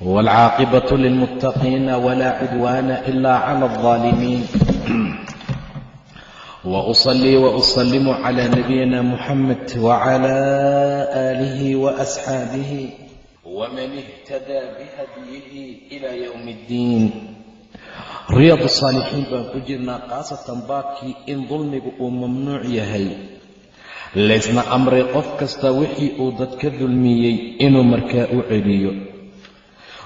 والعاقبة للمتقين ولا عدوان إلا على الظالمين وأصلي وأسلم على نبينا محمد وعلى آله وأصحابه ومن اهتدى بهديه إلى يوم الدين riyad saalixiin baan ku jirnaa khaasatan baabkii in dulmigu uu mamnuuc yahay laysna amray qof kasta wixii uu dadka dulmiyey inuu markaa u celiyo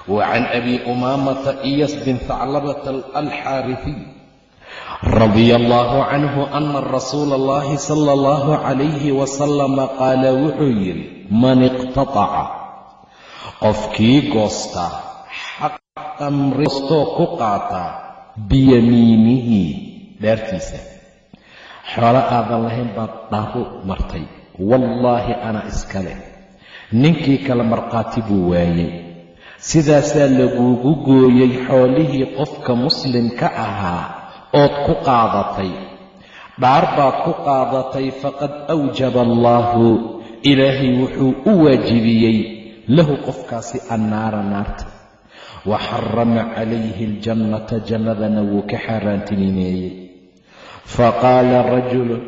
wa can abi umaamata iyas bin haclabata alxaarifiy radia allahu canhu ana rasuula allahi sala allahu calayhi wasalama qaala wuxuu yidhi man iqtataca qofkii goosta xaqan ristoo ku qaata biyamiinihi dhaartiisa xoolo aadan lahayn baad dhaaru martay wallaahi ana iskale ninkii kale markhaati buu waayey sidaasaa laguugu gooyey xoolihii qofka muslimka ahaa ood ku qaadatay. Dhaar baad ku qaadatay faqad awjaba allaahu. Ilaahay wuxuu u waajibiyey lahu qofkaasi annaara naarta. Wa xarama calayhi aljannata jannadana wuu ka xaaraantinimeeyey. Faqaala rajulun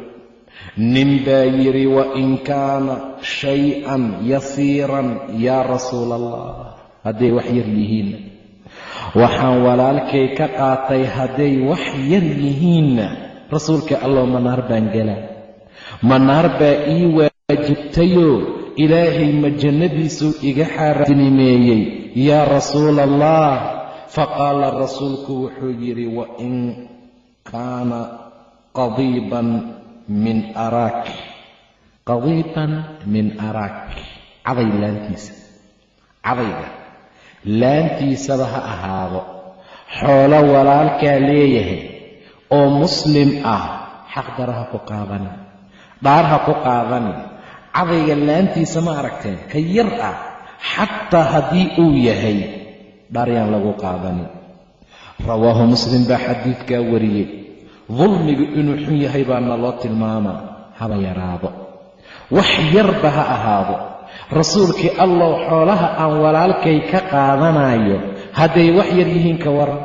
nin baa yidhi wain kaana shay-an yasiiran yaa rasuula allah hadday wax yar yihiinna waxaan walaalkay ka qaatay hadday wax yar yihiinna. Rasuulka allow manaar baan gelaa manaar baa ii waajibtayoo ilaahay ma jannadiisuu iga xaaraantinimeeyey yaa rasuula allah faqaala rasuulku wuxuu yidhi wain kaana qadiiban min araak. Qadiiban min araak. Caday laantiisa cadayga laantiisaba ha ahaado. Xoolo walaalkaa leeyahay oo muslim ah xaqdara ha ku qaadanin dhaar ha ku qaadanin cadayga laantiisa ma aragteen ka yar ah xataa haddii uu yahay dhaar yaan lagu qaadanin rawaahu muslim baa xadiidkaa wariyey dulmigu inuu xun yahay baa naloo tilmaamaa haba yaraado. Wax yarba ha ahaado rasuulkii allow xoolaha aan walaalkay ka qaadanayo hadday wax yar yihiin ka waran.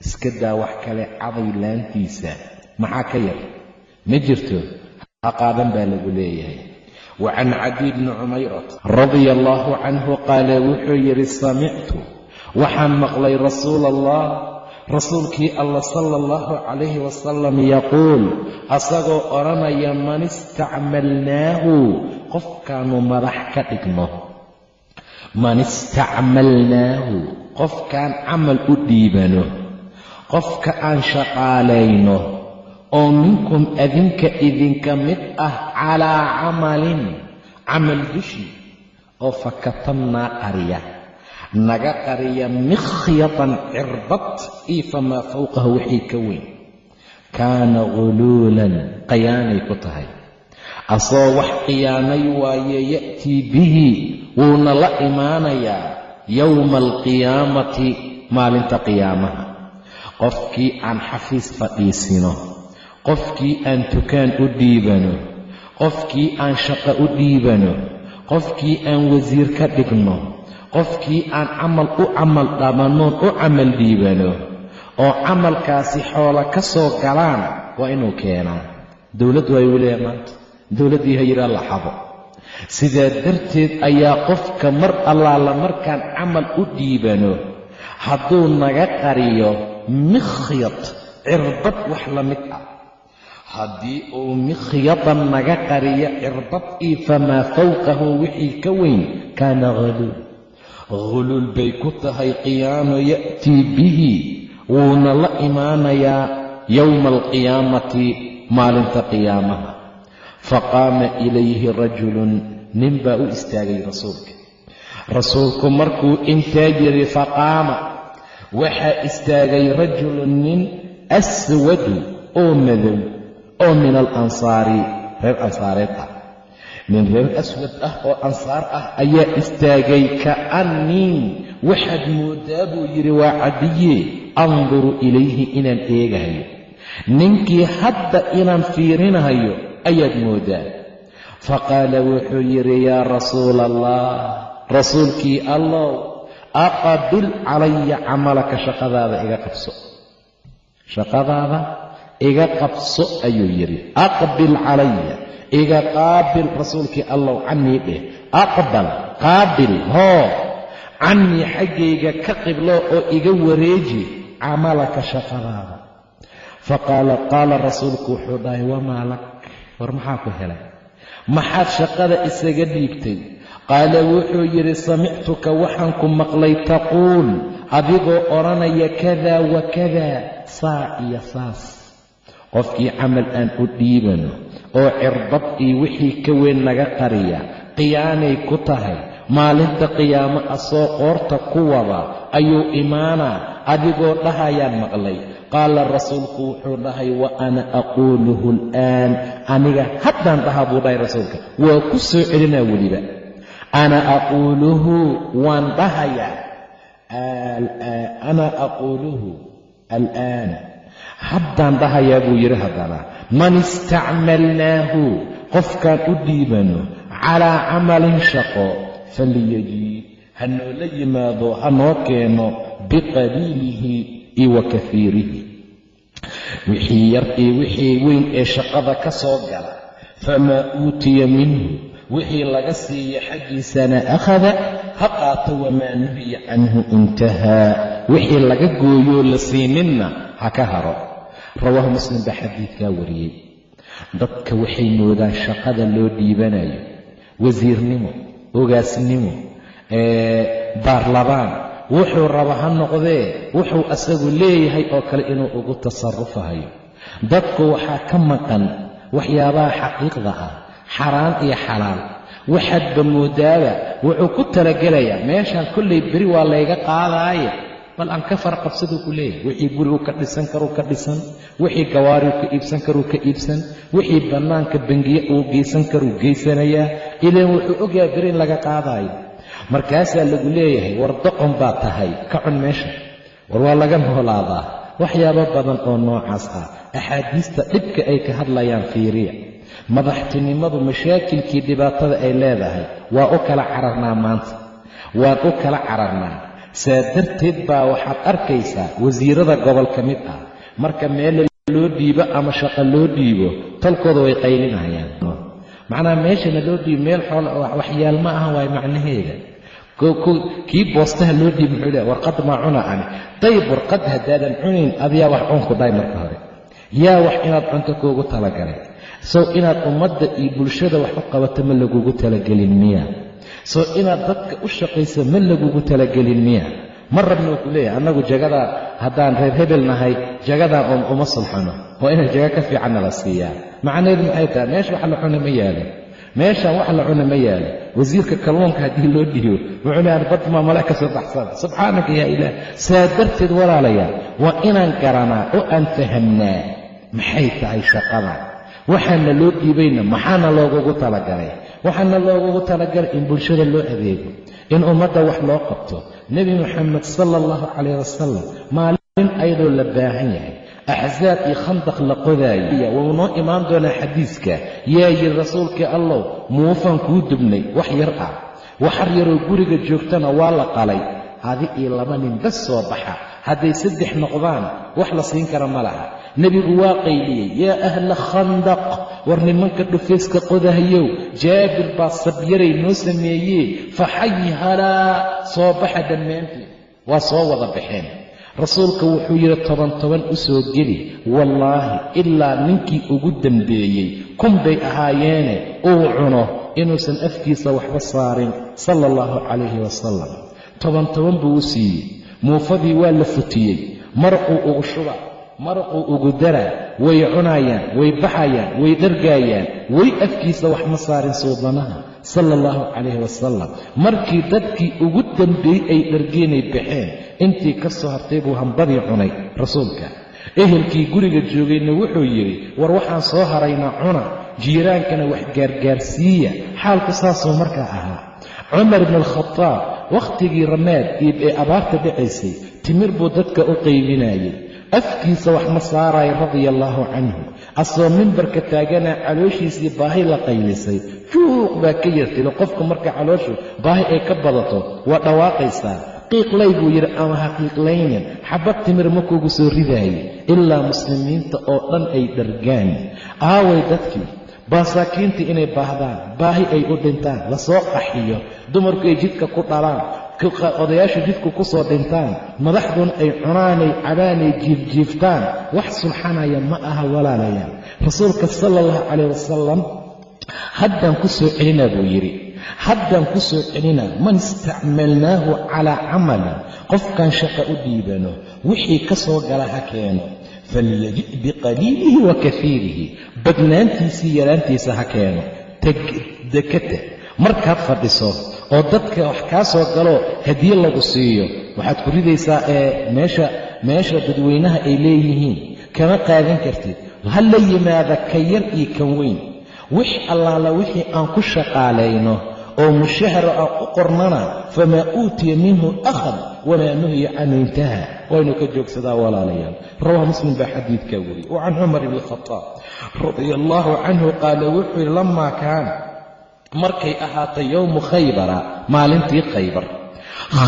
Iska daa wax kale caday laantiisa. Maxaa ka yar? Ma jirto? Ha qaadan baa lagu leeyahay. Wa can cadiy bni cumayrat radia allaahu canhu qaala wuxuu yidhi samictu. Waxaan maqlay rasuula allah rasuulkii alla sala allahu calayhi wasalam yaquul asagoo odhanaya man istacmalnaahu qofkaanu madax ka dhigno. Man istacmalnaahu qofkaan camal u dhiibano. Qofka aan shaqaalayno oo minkum adinka idinka mid ah calaa camalin camal dushii oo fakatamnaa qariya naga qariya mikhyatan cirbad io famaa fowqahu wixii ka weyn. Kaana guluulan qayaanay ku tahay asoo wax qiyaamay waaye ya'tii bihi wuuna la imaanayaa yowma alqiyaamati maalinta qiyaamaha. Qofkii aan xafiis fadhiisino qofkii aan tukaan u dhiibano qofkii aan shaqo u dhiibano qofkii aan wasiir ka dhigno qofkii aan camal u camal dhabannoon u camal dhiibano oo camalkaasi xoola ka soo galaan waa inuu keenaa dowladdu ay weliya maanta dowladdii ha yidhaa la sidaa darteed ayaa qofka mar allaala markaan camal u dhiibano hadduu naga qariyo mikhyad cirbad wax la mid ah. Haddii uu mikhyadan naga qariyo cirbad io famaa fowqahu wixii ka weyn kaana haluul huluul bay ku tahay qiyaamo ya'tii bihi wuuna la imaanayaa yowma alqiyaamati maalinta qiyaamaha faqaama ilayhi rajulun nin baa u istaagay rasuulka. Rasuulku markuu intaa yidhi faqaama waxaa istaagay rajulun nin aswadu oo madow oo min alansaari reer ansaareed ah. Nin reer aswad ah oo ansaar ah ayaa istaagay ka'annii waxaad mooddaa buu yidhi waa cadiye anduru ilayhi inaan eegahayo. Ninkii hadda inaan fiirinahayo ayaad mooddaa faqaala wuxuu yidhi yaa rasuula allah rasuulkii allow aqbil calaya camalaka shaqadaada iga qabso. Shaqadaada iga qabso ayuu yidhi. Aqbil calaya iga qaabil rasuulkii allow cannii dheh aqbal qaabil hoo cannii xaggayga ka qiblo oo iga wareeji camalaka shaqadaada. Faqaala qaala rasuulku wuxuu dhahay wamaa lak war maxaa ku helay? Maxaad shaqada isaga dhiibtay? Qaala wuxuu yidhi samictuka waxaan ku maqlay taquul adigoo odhanaya kada wa kada saa iyo saas. Qofkii camal aan u dhiibano oo cirbad iyo wixii ka weyn naga qariya qiyaanay ku tahay maalinta qiyaamo asoo qoorta ku wada ayuu imaanaa adigoo dhahayaan maqlay qaala rasuulku wuxuu dhahay wa ana aquuluhu al'aan. Aniga haddaan dhahaa buu dhahay rasuulka. Waa ku soo celinaa weliba. Ana aquuluhu waan dhahayaa. Ana aquuluhu al'aana haddaan dhahayaa buu yidhi haddana man istacmalnaahu qofkaan u dhiibano calaa camalin shaqo faliyajii ha noola yimaado ha noo keeno biqaliilihi iyo wa kafiirihi. Wixii yar iyo wixii weyn ee shaqada ka soo gala. Famaa uutiya minhu. Wixii laga siiya xaggiisana akhada. Ha qaato wamaa nuhiya canhu intahaa. Wixii laga gooyoo la siininna ha ka haro. Rawaahu muslim baa xadiidkaa wariyey. Dadka waxay moodaan shaqada loo dhiibanayo. Wasiirnimo ogaasnimo baarlabaan wuxuu raba ha noqdee wuxuu asagu leeyahay oo kale inuu ugu tasarufahayo dadku waxaa ka maqan waxyaabaha xaqiiqda ah xaraan iyo xalaal. Waxaadba moodaaba wuxuu ku talagelayaa meeshaan kollay beri waa layga qaadaaye. Bal aan ka farqabsaduu ku leeyahay wixii gurigu ka dhisan karuu ka dhisan wixii gawaariu ka iibsan karuu ka iibsan wixii bannaanka bangiye uu geysan karuu geysanayaa. Ilaan wuxuu ogyahay beri in laga qaadaayo markaasaa lagu leeyahay war doqon baa tahay. Ka cun meesha. War waa laga noolaadaa. Waxyaabo badan oo noocaas ah axaadiista dhibka ay ka hadlayaan fiiriya. Madaxtinimadu mashaakilkii dhibaatada ay leedahay waa u kala cararnaa maanta. Waan u kala cararnaa. Saa darteed baa waxaad arkaysaa wasiirada gobol ka mid ah. Marka meel loo dhiibo ama shaqo loo dhiibo talkooda way qaylinayaan. Macnaha meeshana loo dhiibo meel xool waxyaal ma aha waay macnaheeda kii boostaha loo dhiibo muxuu leehay warqad maa cuna ani. Dayib warqad haddaadan cunayn adiyaa wax cunku dhahay marka hore. Yaa wax inaad cunto kuugu talagalay. Sow inaad ummadda iyo bulshada wax u qabato ma lagugu talagelin miya. Sow inaad dadka u shaqayso ma lagugu talagelin miya. Ma rabna uu ku leeyahay annagu jagadaa haddaan reer hebel nahay jagadan oon uma sulxano. Waa inay jaga ka fiicanna la siiyaa. Macnaheedu maxay tahay? Meesha wax la cuna ma yaalo meeshaan wax la cuna ma yaalo wasiirka kalluunka haddii loo dhiibo wuxuu leeyahay badmaa male ka soo baxsana subxaanaka yaa ilaah saa darteed walaalayaal waa inaan garanaa oo aan fahamnaa. Maxay tahay shaqadan waxaana loo dhiibayna maxaana loogugu talagalay? Waxaana loogugu talagalay in bulshada loo adeego? In ummadda wax loo qabto? Nebi moxamed sala allahu calayh wasalam maalin ayadoo la baahan yahay axsaab iyo khandaq la qodaaya wuu noo imaan doonaa xadiiska yaa yidhi rasuulkii allow muufaan kuu dubnay wax yar ah waxar yaroo guriga joogtana waa la qalay adi iyo laba nin bas soo baxa hadday saddex noqdaan wax la siin kara ma laha nebigu waa qayliyey yaa ahla khandaq war nimanka dhufayska qodahayow jaabir baa sabyaray noo sameeyee faxayi halaa soo baxa dhammaanteed waa soo wada baxeen rasuulka wuxuu yidhi toban toban u soo geli wallaahi ilaa ninkii ugu dambeeyey kun bay ahaayeene uu cuno inuusan afkiisa waxba saarin sala allahu calayhi wasalam toban toban buu u siiyey. Muufadii waa la futiyey. Maraquu ugu shuba maraquu ugu daraa way cunaayaan way baxayaan way dhargaayaan way afkiisa wax ma saarin suudanaha sala allahu calayhi wasalam markii dadkii ugu dambeeyey ay dhargeenay baxeen intii ka soo hartay buu hambadii cunay rasuulka. Ehelkii guriga joogayna wuxuu yidhi war waxaan soo haraynaa cuna jiiraankana wax gaargaarsiiya. Xaalku saasuu markaa ahaa. Cumar ibnu alkhadaab wakhtigii ramaad iib ee abaarta dhacaysay timir buu dadka u qaybinayay afkiisa wax ma saaraya radia allaahu canhu. Asoo mimbarka taaganaa calooshiisii baahi la qaylisay. Juuq baa ka yartilo qofku marka calooshu baahi ay ka badato waa dhawaaqaysaa qiiqlay buu yidhi ama ha qiiqlaynin xabad timir ma kugu soo ridaayay ilaa muslimiinta oo dhan ay dhargaan aaway dadkii baasaakiintii inay baahdaan baahi ay u dhintaan la soo qaxiyo dumarku ay jidka ku dhalaan odayaashu jidku ku soo dhintaan madaxduna ay cunaanay cabaanay jiifjiiftaan wax sulxanaya ma aha walaalayaal. Rasuulka sala allahu calayh wasalam haddaan ku soo celinaa buu yidhi haddaan ku soo celinaa man istacmalnaahu calaa camalin qofkaan shaqa u dhiibano wixii ka soo gala ha keeno falyaji' biqaliilihi wa kafiirihi badnaantiisii yaraantiisa ha keeno dekata markaad fadhiso oo dadka wax kaa soo galo hadiye lagu siiyo waxaad ku ridaysaa ee meesha meesha dadweynaha ay leeyihiin kama qaadan kartid ha la yimaada ka yar iyo kan weyn wix allaala wixii aan ku shaqaalayno oo mushaharo aan u qornana famaa uutiya minhu akhad wamaa nuhiya canhu intaha. Waynu ka joogsadaa walaalayaal. Rawaa muslim baa xadiidkaa weriyey wa can cumar ibni khadaab radia allaahu canhu qaala wuxuu yidhi lamaa kaana markay ahaatay yowmu khaybara maalintii khaybar.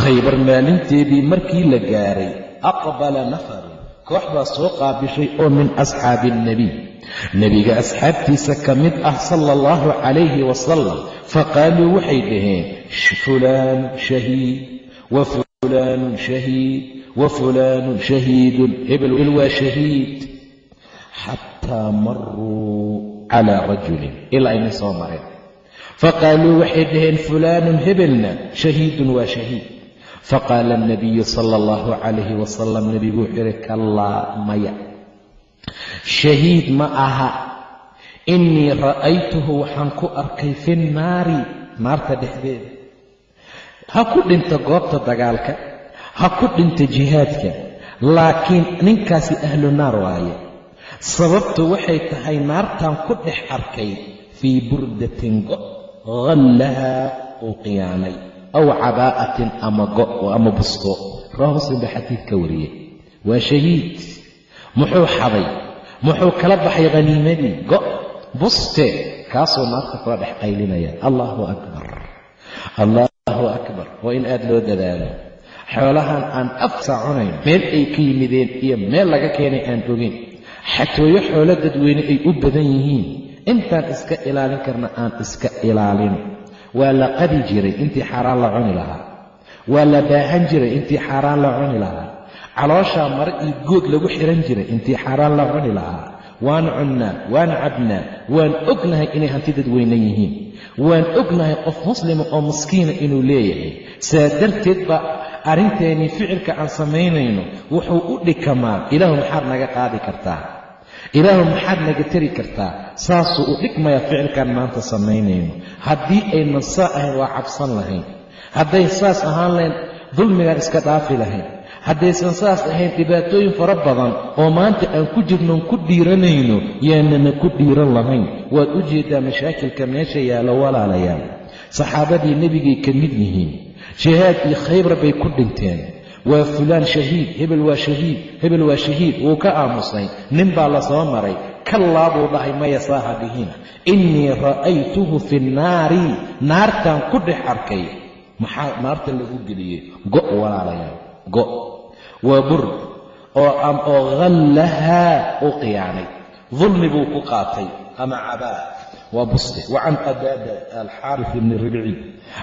Khaybar maalinteedii markii la gaaray aqbala nafarun koox baa soo qaabishay oo min asxaabi alnebiy nebiga asxaabtiisa ka mid ah sala allahu calayhi wasalam faqaaluu waxay dhaheen fulaanu shahiid wa fulaanun shahiid wa fulaanun shahiidun hebel waa shahiid. Xataa maruu calaa rajulin ilaa ayna soo mareen faqaaluu waxay dhaheen fulaanun hebelna shahiidun waa shahiid. Faqaala alnabiyu sala allahu calayhi wasalam nebigu wuxuu yidhi kallaa maya shahiid ma aha. Innii ra'aytuhu waxaan ku arkay fi nnaari naarta dhexdeeda. Ha ku dhinta goobta dagaalka ha ku dhinta jihaadka laakiin ninkaasi ahlu naar waaye. Sababtu waxay tahay naartaan ku dhex arkay fii burdatin go' hallahaa uu qiyaanay aw cabaa'atin ama go' ama busto. Rawa muslim baa xadiid ka wariyey. Waa shahiid. Muxuu xaday muxuu kala baxay khaniimadii go' buste. Kaasuu naarta kula dhex qaylinaya. Allaahu akbar. Allaahu akbar. Waa in aad loo dadaalo. Xoolahan aan afsa cunayn meel ay ka yimideen iyo meel laga keenay aan ogeyn xatooyo xoolo dadweyne ay u badan yihiin. Intaan iska ilaalin karna aan iska ilaalin. Waa la qadi jiray intii xaaraan la cuni lahaa. Waa la baahan jiray intii xaaraan la cuni lahaa calooshaa mare iyo good lagu xihan jiray. Intii xaaraan la cuni lahaa. Waan cunnaa waan cabnaa waan ognahay inay hanti dadweyne yihiin. Waan ognahay qof muslima oo maskiina inuu leeyahay. Saa darteed baa arrinteennii ficilka aan samaynayno wuxuu u dhikamaa ilaahu maxaad naga qaadi kartaa. Ilaahu maxaad naga tari kartaa. Saasuu u dhigmayaa ficilkaan maanta samaynayno. Haddii aynan saa ahayn waa cabsan lahayn. Hadday saas ahaan lahayn dulmigaan iska dhaafi lahayn haddaysan saas ahayn dhibaatooyin fara badan oo maanta aan ku jirnoon ku dhiiranayno yaanana ku dhiiran lahayn. Waad u jeeddaa mashaakilka meesha yaallo walaalayaal. Saxaabadii nebigay ka mid yihiin. Jihaadkii khaybar bay ku dhinteen. Waa fulaan shahiid hebel waa shahiid hebel waa shahiid. Wuu ka aamusay. Nin baa la soo maray. Kallaa buu dhahay maya saaha dhihina innii ra'aytuhu fi nnaari. Naartaan ku dhex arkay. Maxaa naarta lagu geliyey? Go' walaalayaal. Go' waa burd oo hallahaa uu qiyaanay dulmi buu ku qaatay ama cabaa. Waa buste. Wa can qadaada alxaarif ibni ribci.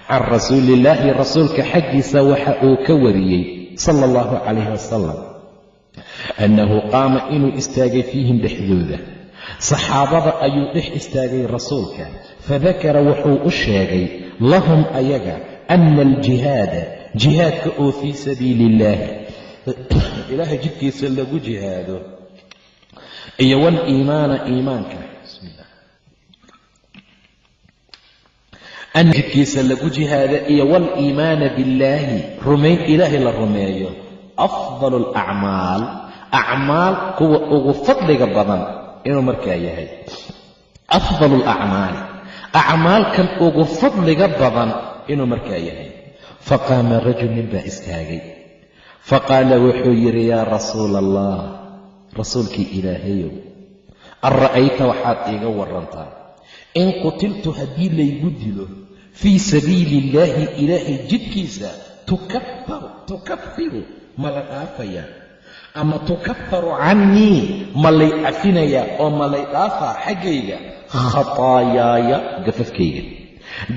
Can rasuuli illaahi rasuulka xaggiisa waxa uu ka wariyey sala allahu calayhi wasalam annahu qaama inuu istaagay fiihim dhexdooda. Saxaabada ayuu dhex istaagay rasuulka. Fadakara wuxuu u sheegay lahum ayaga ana aljihaada jihaadka oo fii sabiili illaahi ilaahay jidkiisa lagu jihaado. Iyo waliimaana iimaanka. An jidkiisa lagu jihaado iyo waliimaana billaahi. Rumayn ilaahay la rumeeyo. Afdalu alacmaal acmaal kuwa ugu fadliga badan inuu markaa yahay. Afdalu alacmaali acmaalkan ugu fadliga badan inuu markaa yahay. Faqaama rajul nin baa istaagay faqaala wuxuu yidhi yaa rasuula allah rasuulkii ilaahayow an ra'ayta waxaad iiga warantaa in qutiltu haddii laygu dilo fii sabiili illaahi ilaahay jidkiisa tukafiru ma la dhaafayaa ama tukafaru cannii ma lay cafinayaa oo ma lay dhaafaa xaggayga khataayaaya gafafkayga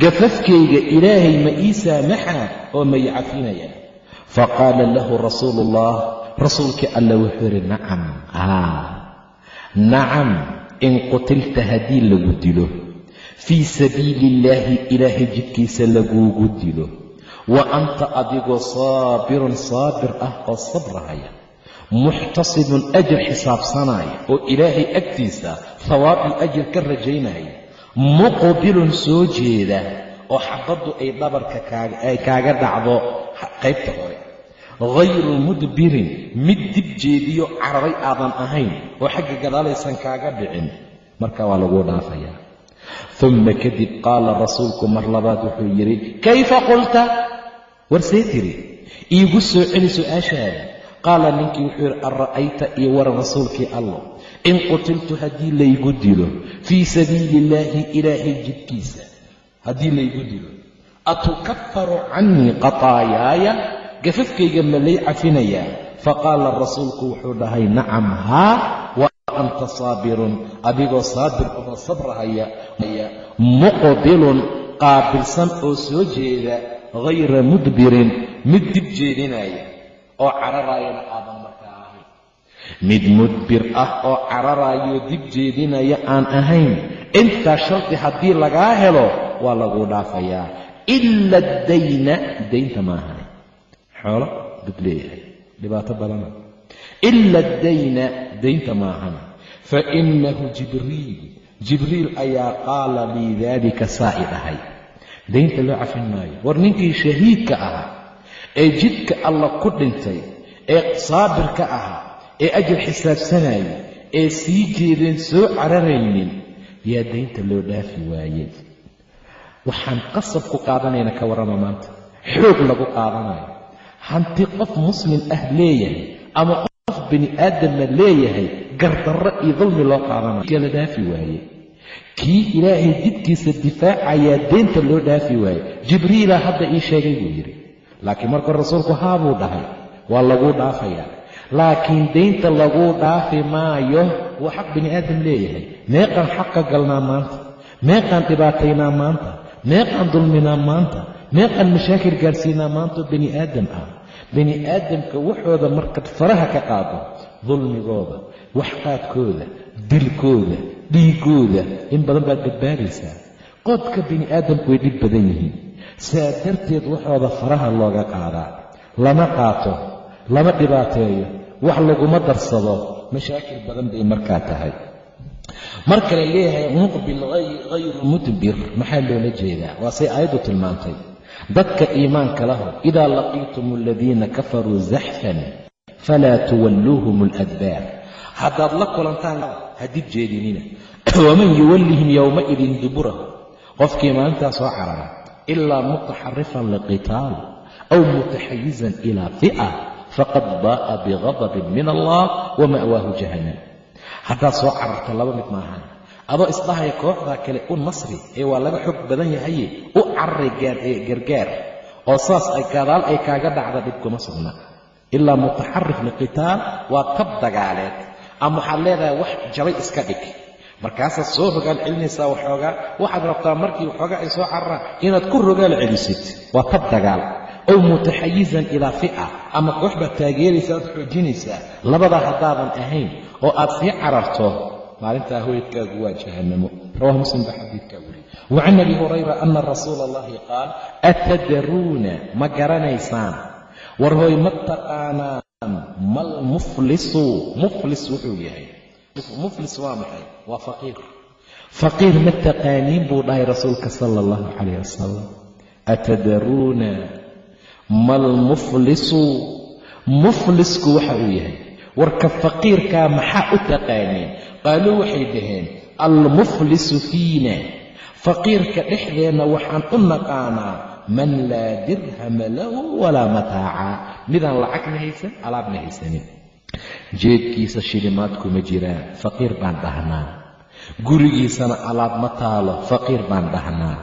gafafkayga ilaahay ma ii saamaxaa oo may cafinayaa faqaala lahu rasuulu ullah rasuulkii alla wuxuu yidhi nacam haa nacam in qutilta haddii lagu dilo fii sabiili illaahi ilaahay jidkiisa laguugu dilo wa anta adigoo saabirun saabir ah oo sabrahaya muxtasibun ajar xisaabsanaya oo ilaahay agtiisa hawaab ajar ka rajaynaya muqbilun soo jeeda oo xabaddu ay dhabarka ay kaaga dhacdo qaybta hore hayru mudbirin mid dib jeediyo cararay aadan ahayn oo xagga gadaalaysan kaaga dhicin. Marka waa laguu dhaafayaa uma kadib qaala rasuulku mar labaad wuxuu yidhi kayfa qulta? Warsee tiri iigu soo celi su'aashaada. Qaala ninkii wuxuu yidhi an iyo waran rasuulkii allah in qutiltu haddii laygu dilo fii sabiili illaahi ilaahay jidkiisa haddii laygu dilo atukafaru cannii qataayaaya gafafkayga ma lay cafinayaa faqaala rasuulku wuxuu dhahay nacam haa wa anta saabirun adigoo saabir oo sabrahaya muqbilun qaabilsan oo soo jeeda hayra mudbirin mid dib jeedinaya oo cararaayana aadan markaa ahayn mid mudbir ah oo cararaayoo dib jeedinaya aan ahayn intaa shardi haddii lagaa helo waa laguu dhaafayaa ila addayna daynta maahan xoolo bud leeyahay dhibaato badana ila addayna daynta maahan fa inahu jibriil jibriil ayaa qaala lii daalika saa i dhahay daynta loo cafin maayo war ninkii shahiidka ahaa ee jidka alla ku dhintay ee saabirka ahaa ee ajar xisaabsanaya ee sii jeedeen soo cararaynin yaa daynta loo dhaafi waayey waxaan qasab ku qaadanayna ka warrama maanta. Xoog lagu qaadanayo. Hanti qof muslim ah leeyahay ama qof bini aadama leeyahay gardarro iyo dulmi loo qaadanayo. La dhaafi waaye? Kii ilaahay jidkiisa difaacayaa deynta loo dhaafi waaye? Jibriila hadda ii sheegay buu yidhi. Laakiin markuu rasuulku haabuu dhahay waa laguu dhaafayaa. Laakiin deynta laguu dhaafi maayo waa xaq bini aadam leeyahay. Meeqaan xaqa galnaa maanta. Meeqaan dhibaataynaa maanta meeqaan dulminaa maanta meeqaan mashaakil gaarsiinaa maantoo bini aadam ah. Bini aadamka waxooda markaad faraha ka qaado dulmigooda waxqaadkooda dilkooda dhiigooda in badan baad badbaadaysaa. Qodka bini aadamku way dhib badan yihiin. Saa darteed waxooda faraha looga qaadaa. Lama qaato lama dhibaateeyo wax laguma darsado. Mashaakil badan bay markaa tahay marka la leeyahay muqbil hayru mudbir maxaa loola jeedaa? Waa say aayaddu tilmaantay. Dadka iimaanka lahu idaa laqiitum aladiina kafaruu zaxfan falaa tuwalluuhum aladbaar. Haddaad la kulantaan ha dib jeedinina waman yuwallihim yowmaidin duburahu qofkii maalintaa soo carara ilaa mutaxarifan liqitaal aw mutaxayizan ilaa fi'a faqad baa'a bigadabin min allah wa ma'waahu jahannam haddaad soo cararto laba mid maahan. Adoo isdhahaya kooxdaa kale u nasri ee waa laga xog badan yahaye u cararay gargaar oo saas ay gadaal ay kaaga dhacda dhib kuma sugna. Ilaa mutaxarif liqitaal waa tab dagaaleed ama waxaad leedahay wax jabay iska dhig. Markaasaad soo rogaal celinaysaa waxoogaa waxaad rabtaa markii waxoogaa ay soo cararaan inaad ku rogaal celisid. Waa tab dagaal. Ow mutaxayizan ilaa fi'a ama koox baad taageeraysa aad xoojinaysaa labadaa haddaadan ahayn oo aad sii cararto maalintaa hoydkaagu waa jahannamo. Rawahu muslim baa xadiidkaa weriye wa can abi hurayra ana rasuula allahi qaal atadaruuna ma garanaysaan? War hooy ma taqaanaan? Mal muflisu? Muflis wuxuu yahay. Muflis waa maxay? Waa faqiir. Faqiir ma taqaaniin buu dhahay rasuulka sala allahu calayh wasalam atadaruuna mal muflisu? Muflisku waxa uu yahay warka faqiirkaa maxaa u taqaaneen? Qaaluu waxay dhaheen almuflisu fiina. Faqiirka dhexdeenna waxaan u naqaanaa man laa dirhama lahu walaa mataaca. Midaan lacagna haysan alaabna haysanin. Jeedkiisa shilimaad kuma jiraan faqiir baan dhahnaa. Gurigiisana alaab ma taalo faqiir baan dhahnaa.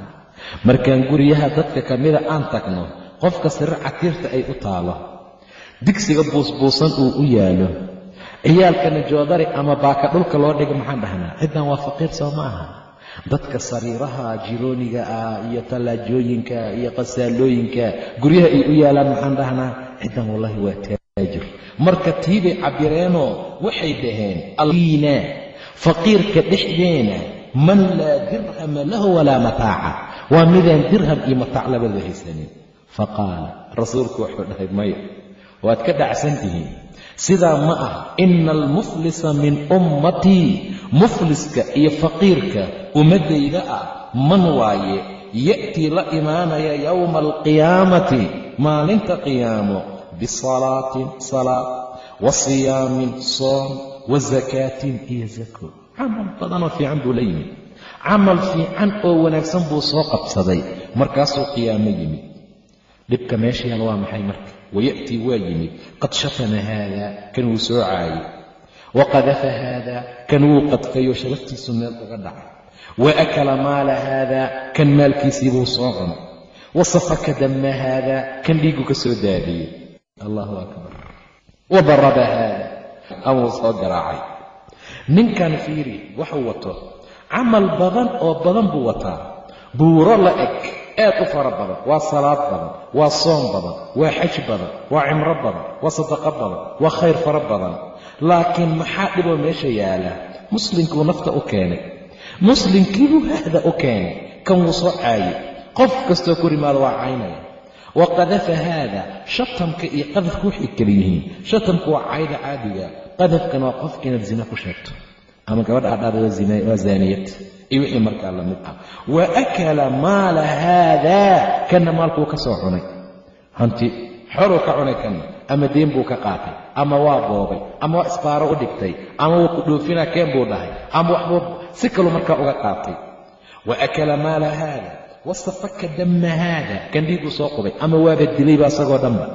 Markaan guryaha dadka ka mida aan tagno qofka siro catiirta ay u taalo digsiga buusbuusan uu u yaalo ciyaalkana joodari ama baaka dhulka loo dhigo maxaan dhahnaa? Ciddan waa faqiir soo ma aha. Dadka sariiraha jirooniga ah iyo tallaajooyinka iyo qasaalooyinka guryaha ay u yaalaan maxaan dhahnaa? Ciddan wallahi waa taajir. Marka tiibay cabireenoo waxay dhaheen alina faqiirka dhexdeena man laa dirhama lahu walaa mataaca. Waa midaan dirham iyo mataac labada haysanin. Faqaala rasuulku wuxuu dhahay maya waad ka dhacsan tihiin sidaa ma ah ina almuflisa min ummatii mufliska iyo faqiirka ummaddayda ah man waaye ya'tii la imaanaya yowma alqiyaamati maalinta qiyaamo bisalaatin salaad wa siyaamin soom wa sakaatin iyo zako camal badanoo fiican buu la yimid. Camal fiican oo wanaagsan buu soo qabsaday. Markaasuu qiyaamo yimid. Dhibka meesha yaal waa maxay marka waya'tii waa yimid qad shatama haada kan wuu soo caayey wa qadafa haada kan wuu qadfayoo sharaftiisu meel uga dhacay wa akala maala haada kan maalkiisii buu soo cunay wa safaka damma haada kan dhiigu ka soo daadiyey allahu akbar wa daraba haada amuu soo garaacay ninkan fiiri waxuu wato camal badan oo badan buu wataa buuro la eg aad u fara badan waa salaad badan waa soom badan waa xaj badan waa cimro badan waa sadaqo badan waa khayr fara badan. Laakiin maxaa dhiboo meesha yaalla? Muslimkuu nafta u keenay. Muslimkiibuu hahda u keenay. Kan wuu soo caayey qof kastoo ku rimaado waa caynaya. Wa qadafa haada shatamka iyo qadafka waxay kala yihiin. Shatamku waa cayda caadiga. Qadafkana waa qofka inaad zina ku sheegto. Ama gabadha adhaada waa zaaniyad iyo wixii markaa la mid ah. Wa akala maala haada kanna maalkuu ka soo cunay. Hanti xoruu ka cunay kanna ama deen buu ka qaatay ama waa boobay ama waa isbaaro u dhigtay ama wuu ku dhoofinaa keen buu dhahay ama waxbuu si kaluu markaa uga qaatay. Wa akala maala haada wasafaka damma haada kan dhiiguu soo qubay ama waaba dilayba isagoo dhanba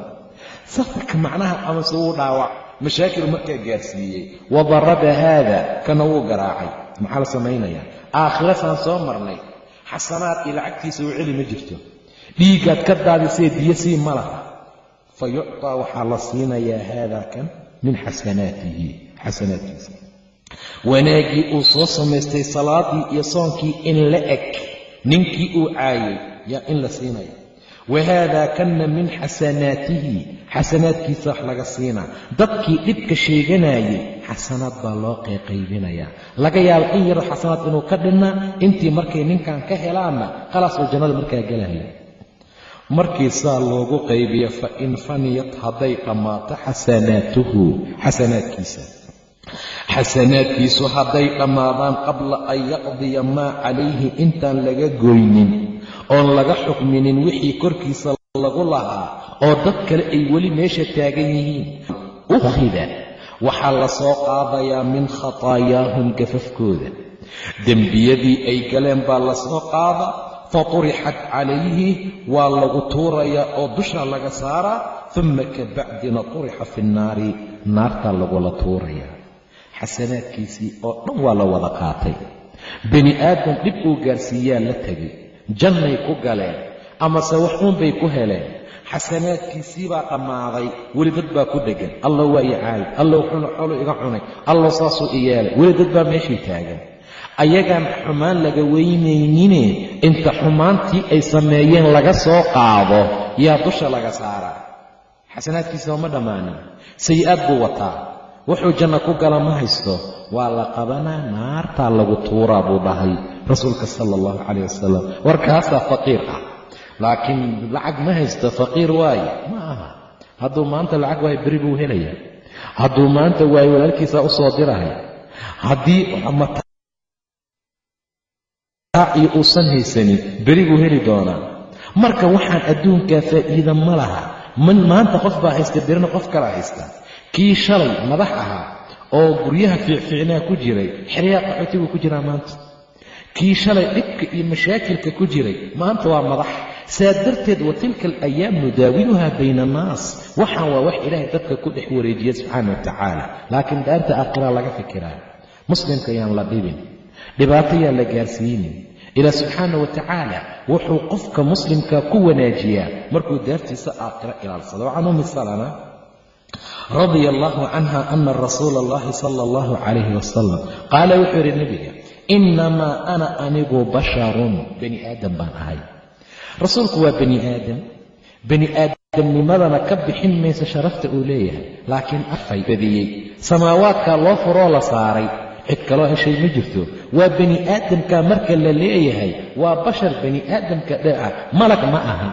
safarka macnaha amase wuu dhaawac mashaakil markaa gaarsiiyey. Wa daraba haada kana wuu garaacay. Maxaa la samaynayaa aakhira saan soo marnay. Xasanaad iyo lacagtiisa u celi ma jirto. Dhiiggaad ka daadisee diyo sii ma laha. Fa yucطaa waxaa la siinayaa haada kan min xasanaatihi xasanaadkiisa. Wanaaggii uu soo samaystay salaadii iyo soonkii in la eg ninkii uu caayay yaa in la siinaya wahaadaa kanna min xasanaatihi xasanaadkiisa wax laga siinaa dadkii dhibka sheeganayay xasanaad baa loo qeyqaybinayaa laga yaabo in yaro xasanaad inuu ka dhinnaa intii markay ninkan ka helaanna khalaas uu jannada markaa gelaya markii saa loogu qaybiyo fa in faniyat hadday dhammaato xasanaatuhu xasanaadkiisa xasanaadkiisu hadday dhammaadaan qabla an yaqdiya maa calayhi intaan laga goynin oon laga xukminin wixii korkiisa lagu lahaa oo dad kale ay weli meesha taagan yihiin. Ukhida waxaa la soo qaadayaa min khataayaahum gafafkooda. Dembiyadii ay galeen baa la soo qaada fa turixat calayhi waa lagu tuurayaa oo dusha laga saaraa uma ka bacdina turixa fi nnaari naartaa lagula tuurayaa xasanaadkiisii oo dhan waa la wada qaatay. Bani aadam dhib uu gaarsiiyaa la tegay jannay ku galeen amase wax uunbay ku heleen. Xasanaadkiisii baa dhammaaday weli dad baa ku dhegan alla waa i caayay alla wuxuuna xoolo iga cunay alla saasuu i yeelay. Weli dad baa meeshii taagan. Ayagaan xumaan laga weynaynine inta xumaantii ay sameeyeen laga soo qaado yaa dusha laga saaraa. Xasanaadkiisa ma dhammaanin sayi-aad buu wataa wuxuu janno ku gala ma haysto waa la qabanaa naartaa lagu tuuraa buu dhahay rasuulka sala allahu calayh wasalam warkaasaa faqiir ah. Laakiin lacag ma haysto faqiir waaye. Ma aha. Hadduu maanta lacag waayo beri buu helaya hadduu maanta waayo walaalkiisaa u soo diraya haddii mataaciyo uusan haysanin beri buu heli doonaa. Marka waxaan adduunkaa faa'iida ma laha. Maanta qof baa haysta birina qof kalaa haysta kii shalay madax ahaa oo guryaha fiicfiicnaa ku jiray xeryaha qaxootigu ku jiraa maanta. Kii shalay dhibka iyo mashaakilka ku jiray maanta waa madax. Saa darteed wa tilka alayaam nudaawiluhaa bayna annaas waxaan waa wax ilaahay dadka ku dhex wareejiya subxaana wa tacaala. Laakiin daarta aakhira laga fikiraa. Muslimka yaan la dhibin. Dhibaato yaan la gaarsiinin. Ilaah subxaana wa tacaala wuxuu qofka muslimka ku wanaajiyaa. Markuu daartiisa aakhiro ilaalsado. Can ummi salama radia allaahu canha ana rasuula allahi sala allahu calayhi wasalam qaala wuxuu yidhi nebiga innamaa ana anigu basharun. Bani aadam baan ahay. Rasuulku waa bani aadam. Bani aadamnimadana ka bixin mayso sharafta uu leeyahay laakiin afay badiyey. Samaawaadkaa loo furoo la saaray cid kaloo heshay ma jirto. Waa bani aadamka marka la leeyahay waa bashar bani aadamka dhaca malag ma aha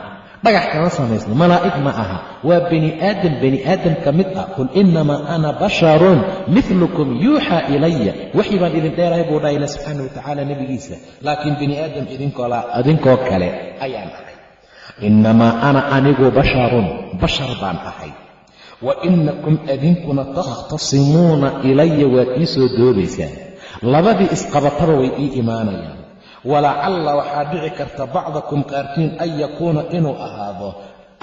dhagax kama samaysno malaa'ig ma aha. Waa bani aadam bani aadam ka mid ah. Qul innamaa ana basharun milukum yuuxaa ilaya waxii baan idin dheerahay buu dhaha ila subxaana wa tacaala nebigiisa. Laakiin bani aadam idinkoo kale ayaan ahay. Innamaa ana anigu basharun bashar baan ahay. Wa inakum idinkuna takhtasimuuna ilaya waad ii soo doobaysaan labadii isqabataba way ii imaanayaan walacalla waxaa dhici karta bacdakum qaarkiin an yakuuna inuu ahaado.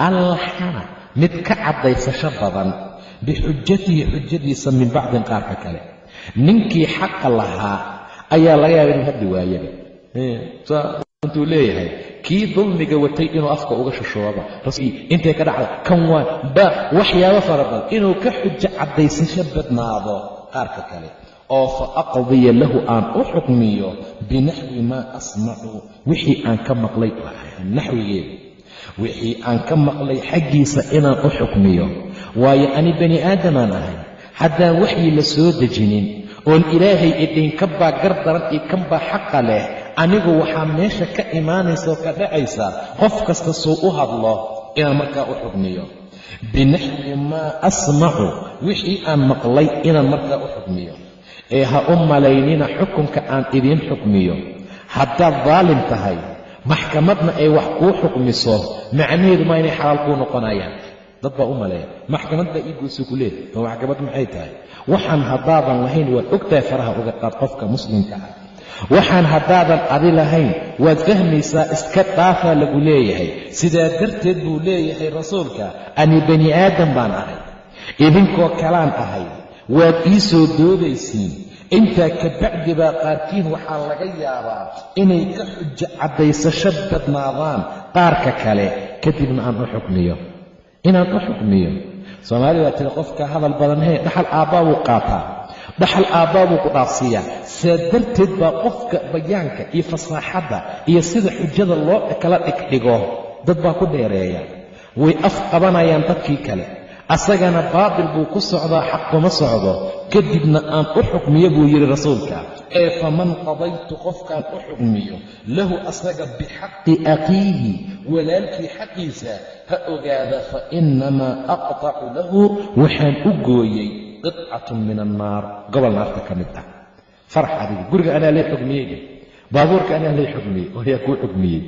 Alxana mid ka caddaysasho badan bixujatihi xujadiisa min bacdin qaarka kale. Ninkii xaqa lahaa ayaa laga yaaba inuu hadli waayaba intuu leeyahay kii dulmiga watay inuu afka uga shushooba intay ka dhacda? Kan waan ba waxyaabo fara badan. Inuu ka xujo caddaysasho badnaado qaarka kale oo fa aqdiya lahu aan u xukmiyo binaxwi maa asmacu wixii aan ka maqlay naxwigeeda wixii aan ka maqlay xaggiisa inaan u xukmiyo. Waayo ani bani aadamaan ahay haddaan waxii la soo dejinin oon ilaahay idhin kan baa gar daran iyo kan baa xaqa leh anigu waxaa meesha ka imaanaysa oo ka dhacaysa qof kasta suu u hadlo inaan markaa u xukmiyo. Binaxwi maa asmacu wixii aan maqlay inaan markaa u xukmiyo ee ha u malaynina xukunka aan idiin xukmiyo. Haddaad daalim tahay maxkamadna ay wax kuu xukmiso. Macnaheedu maa inay xalaal kuu noqonayaan. Dad baa u maleeya. Maxkamad baa ii goyso maxkamad maxay tahay? Waxaan haddaadan lahayn waad ogtahay faraha uga qaad qofka muslimka ah. Waxaan haddaadan adi lahayn waad fahmaysaa iska dhaafaa lagu leeyahay. Sidaa darteed buu leeyahay rasuulka ani bani aadam baan ahay. Idinkoo kalaan ahay waad ii soo doobaysiin intaa ka bacdi baa qaarkiin waxaa laga yaabaa inay ka xujo caddaysasho badnaadaan qaarka kale. Kadibna aan u xukmiyo. Inaan u xukmiyo. Soomaalida waa tiri qofka hadal badan hee dhaxal aabbaa buu qaataa. Dhaxal aabbaa buu ku dhaafsiiyaa. Saa darteed baa qofka bayaanka iyo fasaaxadda iyo sida xujada loo kala dhigdhigo dad baa ku dheereeya. Way af qabanayaan dadkii kale asagana baatil buu ku socdaa xaq kuma socdo. Kadibna aan u xukmiyo buu yidhi rasuulka ee faman qadaytu qofkaan u xukmiyo lahu asaga bixaqi aqiihi walaalkii xaqiisa ha ogaada fa innamaa aqtacu lahu waxaan u gooyey qidcatun min annaar gobol naarta ka mid ah. Farax adigu guriga anaa lay xukmiyey baabuurka anaa lay xukmiyey oo yaa kuu xukmiyey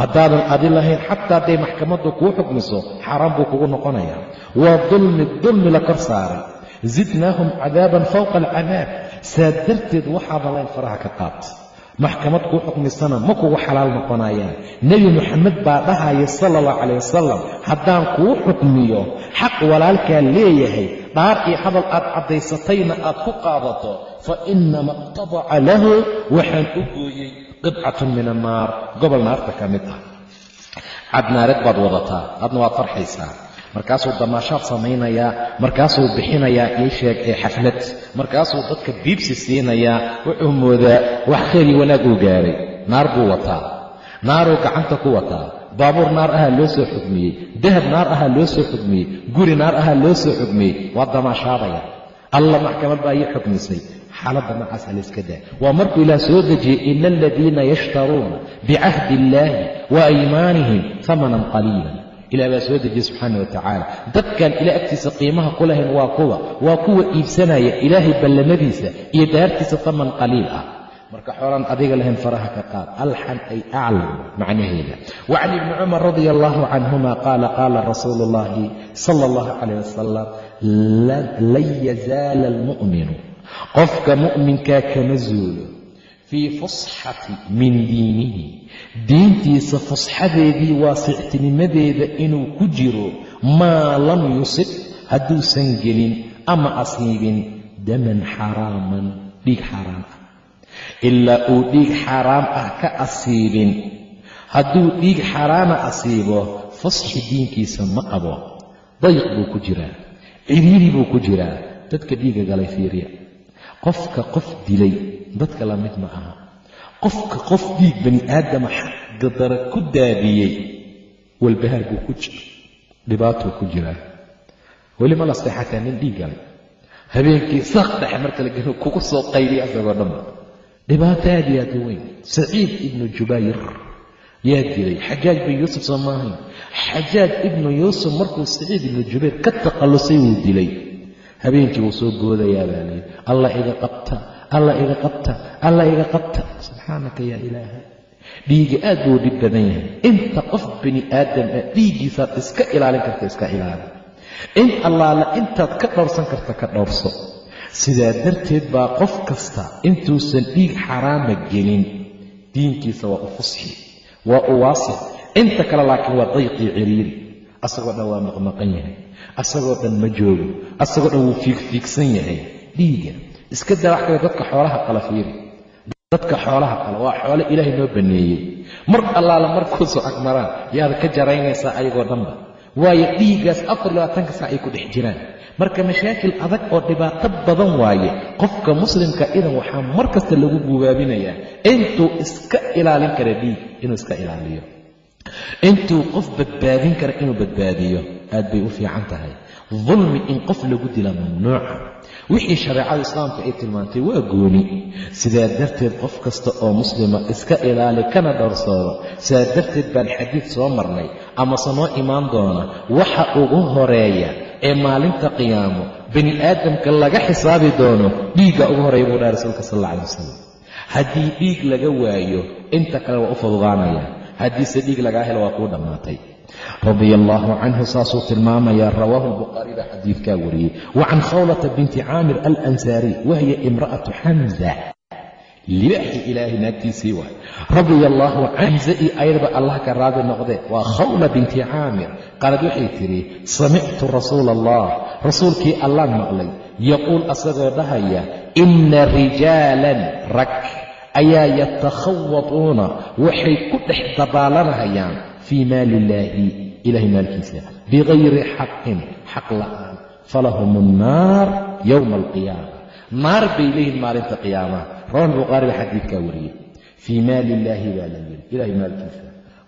haddaadan adi lahayn xataa hadday maxkamaddu kuu xukmiso xaaraan buu kugu noqonayaa. Waa dulmi dulmi la kor saaray. Zidnaahum cadaaban fawqa alcadaab. Saa darteed waxaadan lahayn faraha ka qaad. Maxkamad kuu xukmisana ma kugu xalaal noqonayaan nebi moxamed baa dhahaya sala allah calayh wasalam haddaan kuu xukmiyo xaq walaalkaa leeyahay dhaar iyo hadal aad caddaysatayna aad ku qaadato fa inama iqtadaca lahu waxaan u gooyey qidcatun min annaar. Gobol naarta ka mid ah. Cadnaareed baad wadataa. Adna waad farxaysaa. Markaasuu damaashaad samaynayaa markaasuu bixinayaa ii sheeg ee xaflad. Markaasuu dadka biibsi siinayaa wuxuu moodaa wax khayri wanaag uu gaaray. Naar buu wataa. Naaruu gacanta ku wataa. Baabuur naar ahaa loo soo xukmiyey dahab naar ahaa loo soo xukmiyey guri naar ahaa loo soo xukmiyey waa damaashaadaya. Alla maxkamad baa ii xukmisay xaaladda noocaas halayska daa. Waa markuu ilaah soo dejiyey ina aladiina yashtaruuna bicahdi illaahi wa aymaanihim hamanan qaliila ilah baa soo dejiyey subxaana wa tacaala. Dadkan ilaah agtiisa qiimaha ku lahayn waa kuwa waa kuwa iibsanaya ilaahay ballamadiisa iyo daartiisa taman qaliil ah. Marka xoolaan adiga lahayn faraha ka qaad. Alxan ay aclam macnaheeda. Wa can ibni cumar radia allahu canhuma qaala qaala rasuulu ullahi sala allahu calayh wasalam lan yazaala almu'minu qofka mu'minkaa kama zuulo. Fii fusxati min diinihi. Diintiisa fusxadeedii waasictinimadeeda inuu ku jiro maa lam yusib hadduusan gelin ama asiibin daman xaraaman dhiig xaaraam ah. Ilaa uu dhiig xaaraam ah ka asiibin. Hadduu dhiig xaaraama asiibo fusxi diinkiisa ma qabo. Dayq buu ku jiraa. Ciriiri buu ku jiraa. Dadka dhiiga galay fiiriya qofka qof dilay dadka la mid ma aha. Qofka qof dhiig bani aadama xaqgadara ku daadiyey walbahaar buu ku jira dhibaatuu ku jiraa weli ma lastay xataa nin dhiig galay habeenkii saaq dhexe marka la gelo kugu soo qayliya asagoo dhanba dhibaato aad iyo aad u weyn. Saciid ibnu jubayr yaa dilay. Xajaaj bin yuusuf soo maahayn xajaaj ibnu yuusuf markuu saciid ibnu jubayr ka takhallusay wuu dilay habeenkii wuu soo boodayaa baa layidhi allah iga qabta allah iga qabta allah iga qabta. Subxaanaka yaa ilaahay dhiiga aad buu dhib badan yahay. Inta qof bani aadam ah dhiiggiisaad iska ilaalin karta iska ilaali. In allaala intaad ka dhowrsan karta ka dhowrso. Sidaa darteed baa qof kasta intuusan dhiig xaraama gelin diinkiisa waa u fusxi waa u waasix. Inta kale laakiin waa dayqii ciriiri asagoo dhan waa maqmaqan yahay asagoo dhan ma joogo asagoo dhan wuu fiigfiigsan yahay. Dhiiga iska daa wax kale dadka xoolaha qala fiiri. Dadka xoolaha qala waa xoole ilaahay noo banneeyey mar allaala markuusoo agmaraan yaad ka jaraynaysaa ayagoo dhanba waayo dhiiggaas afar labaatanka sac ay ku dhex jiraan. Marka mashaakil adag oo dhibaato badan waaye qofka muslimka idan waxaa mar kasta lagu gubaabinayaa intuu iska ilaalin kara dhiig inuu iska ilaaliyo intuu qof badbaadin kara inuu badbaadiyo aad bay u fiican tahay. Dulmi in qof lagu dila mamnuuca wixii shareecada islaamka ay tilmaantay waa gooni. Sidaa darteed qof kasta oo muslima iska ilaali kana dhowrsoodo sidaa darteed baan xadiid soo marnay amase noo imaan doona waxa ugu horreeya ee maalinta qiyaamo bani aadamka laga xisaabi doono dhiigga ugu horreeya buu dhaha rasuulka sal alla alay wasalam haddii dhiig laga waayo inta kale waa u fududaanaya haddiise dhiig lagaa helo waa kuu dhammaatay radia allaahu canhu saasuu tilmaamayaa rawaahu lbukhaari baa xadiidkaa wariyey. Wa can khawlata binti caamir alansaariy wahiya imra'atu xamza libaaxii ilaahay naagtiisii waay. Radia allaahu canza io ayadba allah ka raadi noqdee waa khawla binti caamir. Qaalad waxay tidhi samictu rasuula allah rasuulkii allaan maqlay. Yaquul asagoo dhahaya inna rijaalan rag ayaa yatakhawatuuna waxay ku dhex dabaalanahayaan fii maali illaahi ilahay maalkiisa. Bikayri xaqin xaq la'aan. Falahum annaar yowma alqiyaama. Naar bay leeyihiin maalinta qiyaamaha rawahu bukhaari baa xadiidkaa wariyey. Fii maali illaahi baa la yiri ilahay maalkiisa.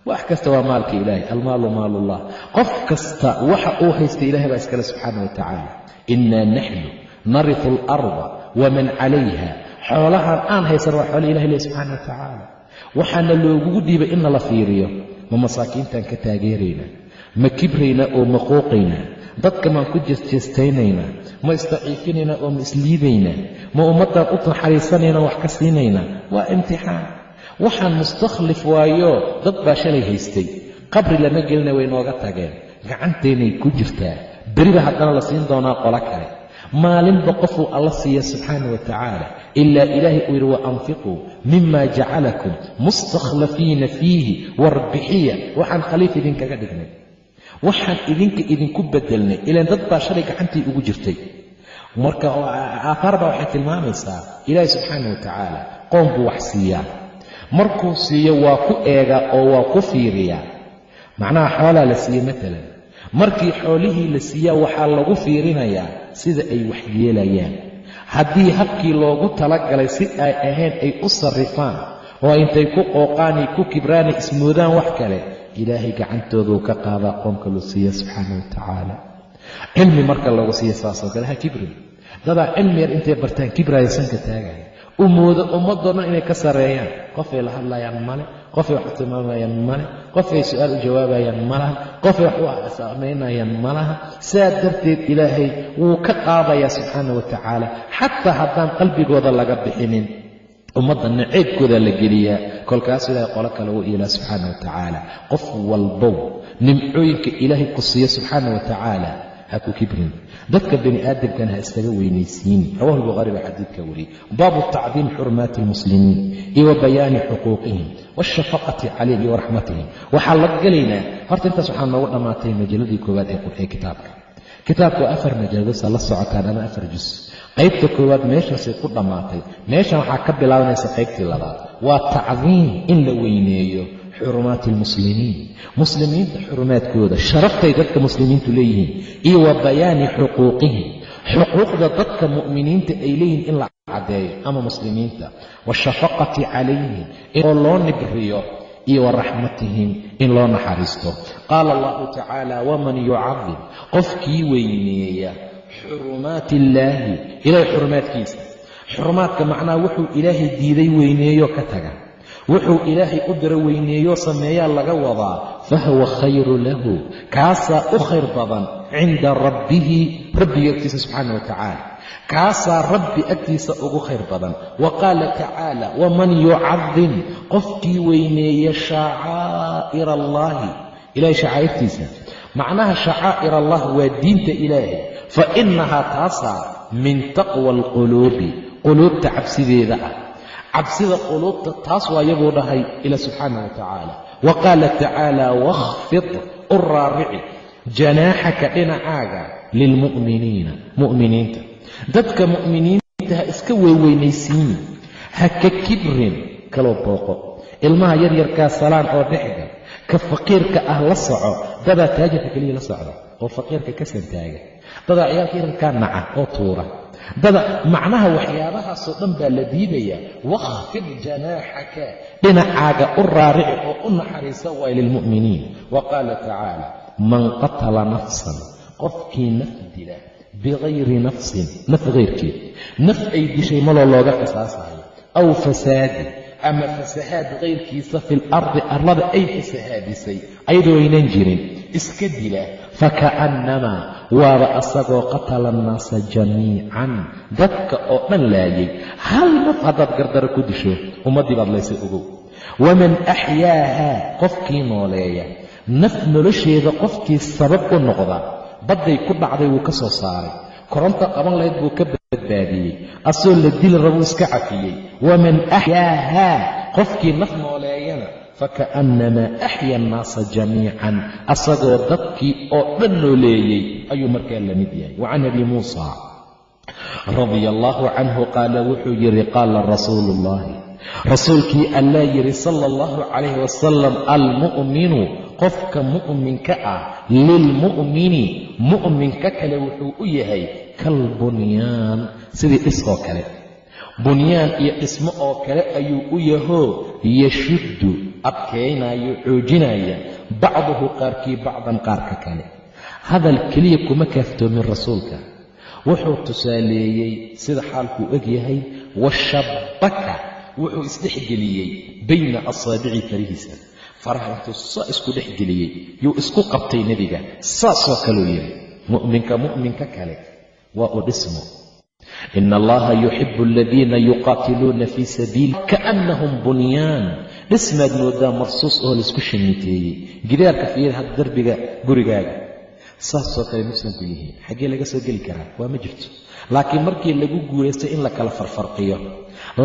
Wax kasta waa maalka ilaahay almaalu maalullah. Qof kasta waxa uu haysta ilahay baa iskale subxaana wa tacaala innaa naxnu narifu alarda waman calayha xoolahan aan haysan waa xoole ilahay leh subxaana wa tacaala waxaana loogugu dhiibay in nala fiiriyo. Ma masaakiintaan ka taageeraynaa ma kibraynaa oo ma qooqaynaa dadka maan ku jeesjeestaynaynaa ma isdaciifinaynaa oo ma isliidaynaa ma ummaddaan u naxariisanaynaa wax ka siinaynaa waa imtixaan. Waxaan mustakhlif waayo dad baa shalay haystay. Qabri lama gelina way nooga tageen. Gacantaynay ku jirtaa. Beriba haddana la siin doonaa qolo kale maalinba qofuu alla siiya subxaana wa tacaala ilaa ilaahay uu yidhi wa anfiquu mima jacalakum mustakhlafiina fiihi warbixiya. Waxaan khaliif idinkaga dhignay. Waxaan idinka idinku bedelnay ilaan dad baa shalay gacantii ugu jirtay. Marka aahaar baa waxay tilmaamaysaa ilaahay subxaana wa tacaala qoom buu wax siiyaa. Markuu siiyo waa ku eegaa oo waa ku fiiriyaa. Macnaha xoolaa la siiye matalan markii xoolihii la siiyaa waxaa lagu fiirinayaa sida ay wax yeelayaan. Haddii habkii loogu talagalay si ay ahayn ay u sarrifaan oo intay ku qooqaanay ku kibraanay ismoodaan wax kale ilaahay gacantooduu ka qaadaa qoomka loo siiya subxaana wa tacaala. Cilmi marka lagu siiya saasoo kale ha kibrin dadaa cilmi yar intay bartaan kibraaya sanka taagaya u moodo ummadoo inay ka sarreeyaan qofay la hadlayaan male qofay wax u tilmaamayaan male qofay su'aal u jawaabayaan malaha qofay wax u samaynayaan malaha saa darteed ilaahay wuu ka qaadayaa subxaana wa tacaala xataa haddaan qalbigooda laga bixinin. Ummaddanna ceebkoodaa la geliyaa. Kolkaas ilaahay qolo kale uu iilaa subxaana wa tacaala. Qof walbow nimcooyinka ilaahay ku siiya subxaana wa tacaala ha ku kibrin. Dadka bani aadamkana ha iskaga weynaysiini rawahu lbukhaari baa xadiidka wariyey baabu tacdiim xurumaati almuslimiin iyo wa bayaani xuquuqihim waashafaqati calayhim iyo waraxmatihim waxaa la gelaynaa horta intaas waxaa noogu dhammaatay majaladii koowaad ee kitaabka. Kitaabku afar majaaladosa la socotaan ama afar jus qaybta koowaad meeshaasay ku dhammaatay meeshan waxaa ka bilaabanaysa qaybtii labaad. Waa tacdiim in la weyneeyo xurumaati almuslimiin muslimiinta xurumaadkooda sharaftay dadka muslimiintu leeyihiin iyo wa bayaani xuquuqihim xuquuqda dadka mu'miniinta ay leeyihiin in la caddeeyo ama muslimiinta waashafaqati calayhim oo loo nibriyo iyo wa raxmatihim in loo naxariisto qaala allahu tacaala waman yucadim qofkii weyneeya xurumaati illaahi ilaahay xurumaadkiisa xurumaadka macnaha wuxuu ilaahay diiday weyneeyo ka taga wuxuu ilaahay u diro weyneeyoo sameeyaa laga wadaa. Fahuwa khayru lahu kaasaa u khayr badan cinda rabbihi rabbiga agtiisa subxaana wa tacaala. Kaasaa rabbi agtiisa ugu khayr badan. Wa qaala tacaala waman yucadim qofkii weyneeya shacaa'ir allaahi. Ilahay shacaa'irtiisa. Macnaha shacaa'ir allah waa diinta ilaahay. Fa innahaa taasaa min taqwa alquluubi quluubta cabsideeda ah cabsida quluubta taas waa yaguu dhahay ila subxaana wa tacaala. Wa qaala tacaala wakhfid u raarici janaaxaka dhinacaaga lilmu'miniina. Mu'miniinta. Dadka mu'miniinta ha iska weyweynaysiini ha ka kibrin kaloo booqo. Ilmaha yaryarkaa salaan oo dhexgal ka faqiirka ah la soco dadaa taajirka keliya la socda oo faqiirka ka santaaga. Dadaa ciyaalka yararkaa naca oo tuura dada macnaha waxyaabahaasoo dhan baa la diidayaa. Wakhfid janaaxaka dhinacaaga u raarici oo u naxariisa waay lilmu'miniin. Wa qaala tacaala man qatala nafsan qofkii naf dila bikayri nafsin naf kayrkeed naf ay dishay maloo looga qisaasayo aw fasaadin ama fasahaad kayrkiisa fi lardi arlada ay fasahaadisay ayadoo aynan jirin iska dila faka'annamaa waaba asagoo qatala annaasa jamiican dadka oo dhan laayay hal naf haddaad gardaro ku disho ummaddii baad laysay ogow waman axyaahaa qofkii nooleeya naf nolosheeda qofkii sabab u noqda badday ku dhacday wuu ka soo saaray koronta qaban lahayd buu ka badbaadiyey asoo la dili rabuu iska cafiyey waman axyaahaa qofkii naf nooleeyana faka'annamaa axya annaasa jamiican asagoo dadkii oo dhan nooleeyey ayuu markaa la mid yahay. Wa can abi muusa radia allaahu canhu qaala wuxuu yidhi qaala rasuulu ullahi rasuulkii allaa yidhi sala allahu calayhi wasalam almu'minu qofka mu'minka ah lilmu'mini mu'minka kale wuxuu u yahay kalbunyaan. Sidii dhiskoo kale. Bunyaan iyo dhismo oo kale ayuu u yahoo yashuddu adkaynayo xoojinaya bacduhu qaarkii bacdan qaarka kale. Hadal keliya kuma kaaftoomin rasuulka. Wuxuu tusaaleeyey sida xaalkuu og yahay washabbaka wuxuu isdhexgeliyey bayna asaabici farihiisa. Faraha intuu saa isku dhexgeliyey yuu isku qabtay nebiga saasoo kaluu yidhi mu'minka mu'minka kale waa u dhismo. Ina allaha yuxibu aladiina yuqaatiluuna fii sabiili kaannahum bunyaan dhismaad moodaa marsuus oo laysku shamiteeyey gidaarka fiir had darbiga gurigaaga. Saasoo kale muslimku yihiin. Xaggee laga soo geli karaa? Waa ma jirto. Laakiin markii lagu guulaystay in la kala farfarqiyo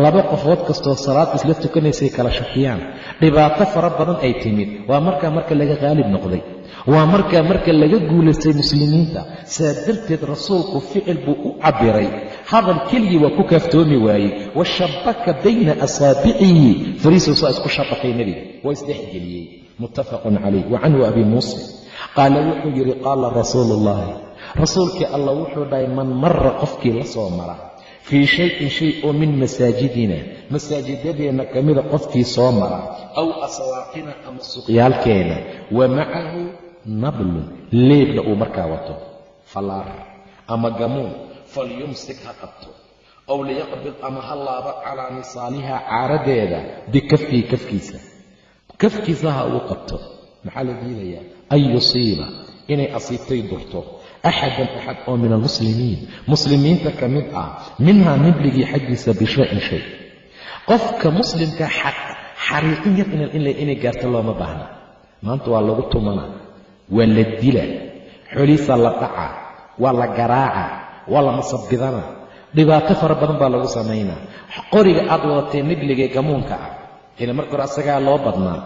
laba qofood kastoo salaad isla tukanaysay kala shakiyaan dhibaato fara badan ay timid. Waa markaa marka laga qaalib noqday waa markaa marka laga guulaystay muslimiinta saa darteed rasuulku ficil buu u cabbiray. Hadal keligii waa ku kaaftoomi waayey. Washabaka bayna asaabicihi fariisow saa isku shabakay nebiga. Waa isdhexgeliyey muttafaqun calayh wa canhu abi muusa qaala wuxuu yidhi qaala rasuulu ullaahi rasuulkii allah wuxuu dhahay man mara qofkii la soo mara fii shayin shay oo min masaajidina. Masaajidadeenna ka mida qofkii soo mara aw aswaaqina ama suqyaalkeena wa macahu nablun leebna uu markaa wato. Fallaar ama gamuun falyumsik ha qabto. Ow liyaqbid ama ha laabo calaa nisaaliha caaradeeda bikafkii kafkiisa. Kafkiisa ha uu qabto. Maxaa la diidayaa? An yusiiba inay asiibtay durto. Axadan axad oo min almuslimiin. Muslimiinta ka mid ah minhaa nibligii xaggiisa bishayin shay. Qofka muslimka xariiqin yar inay gaarto looma baahna. Maanta waa lagu tumana waa la dila xoliisaa la dhaca waa la garaaca waa la masabidana. Dhibaato fara badan baa lagu samaynaa qoriga aad wadatee nigligae gamuunka ah ila marka hore asagaa loo badnaa.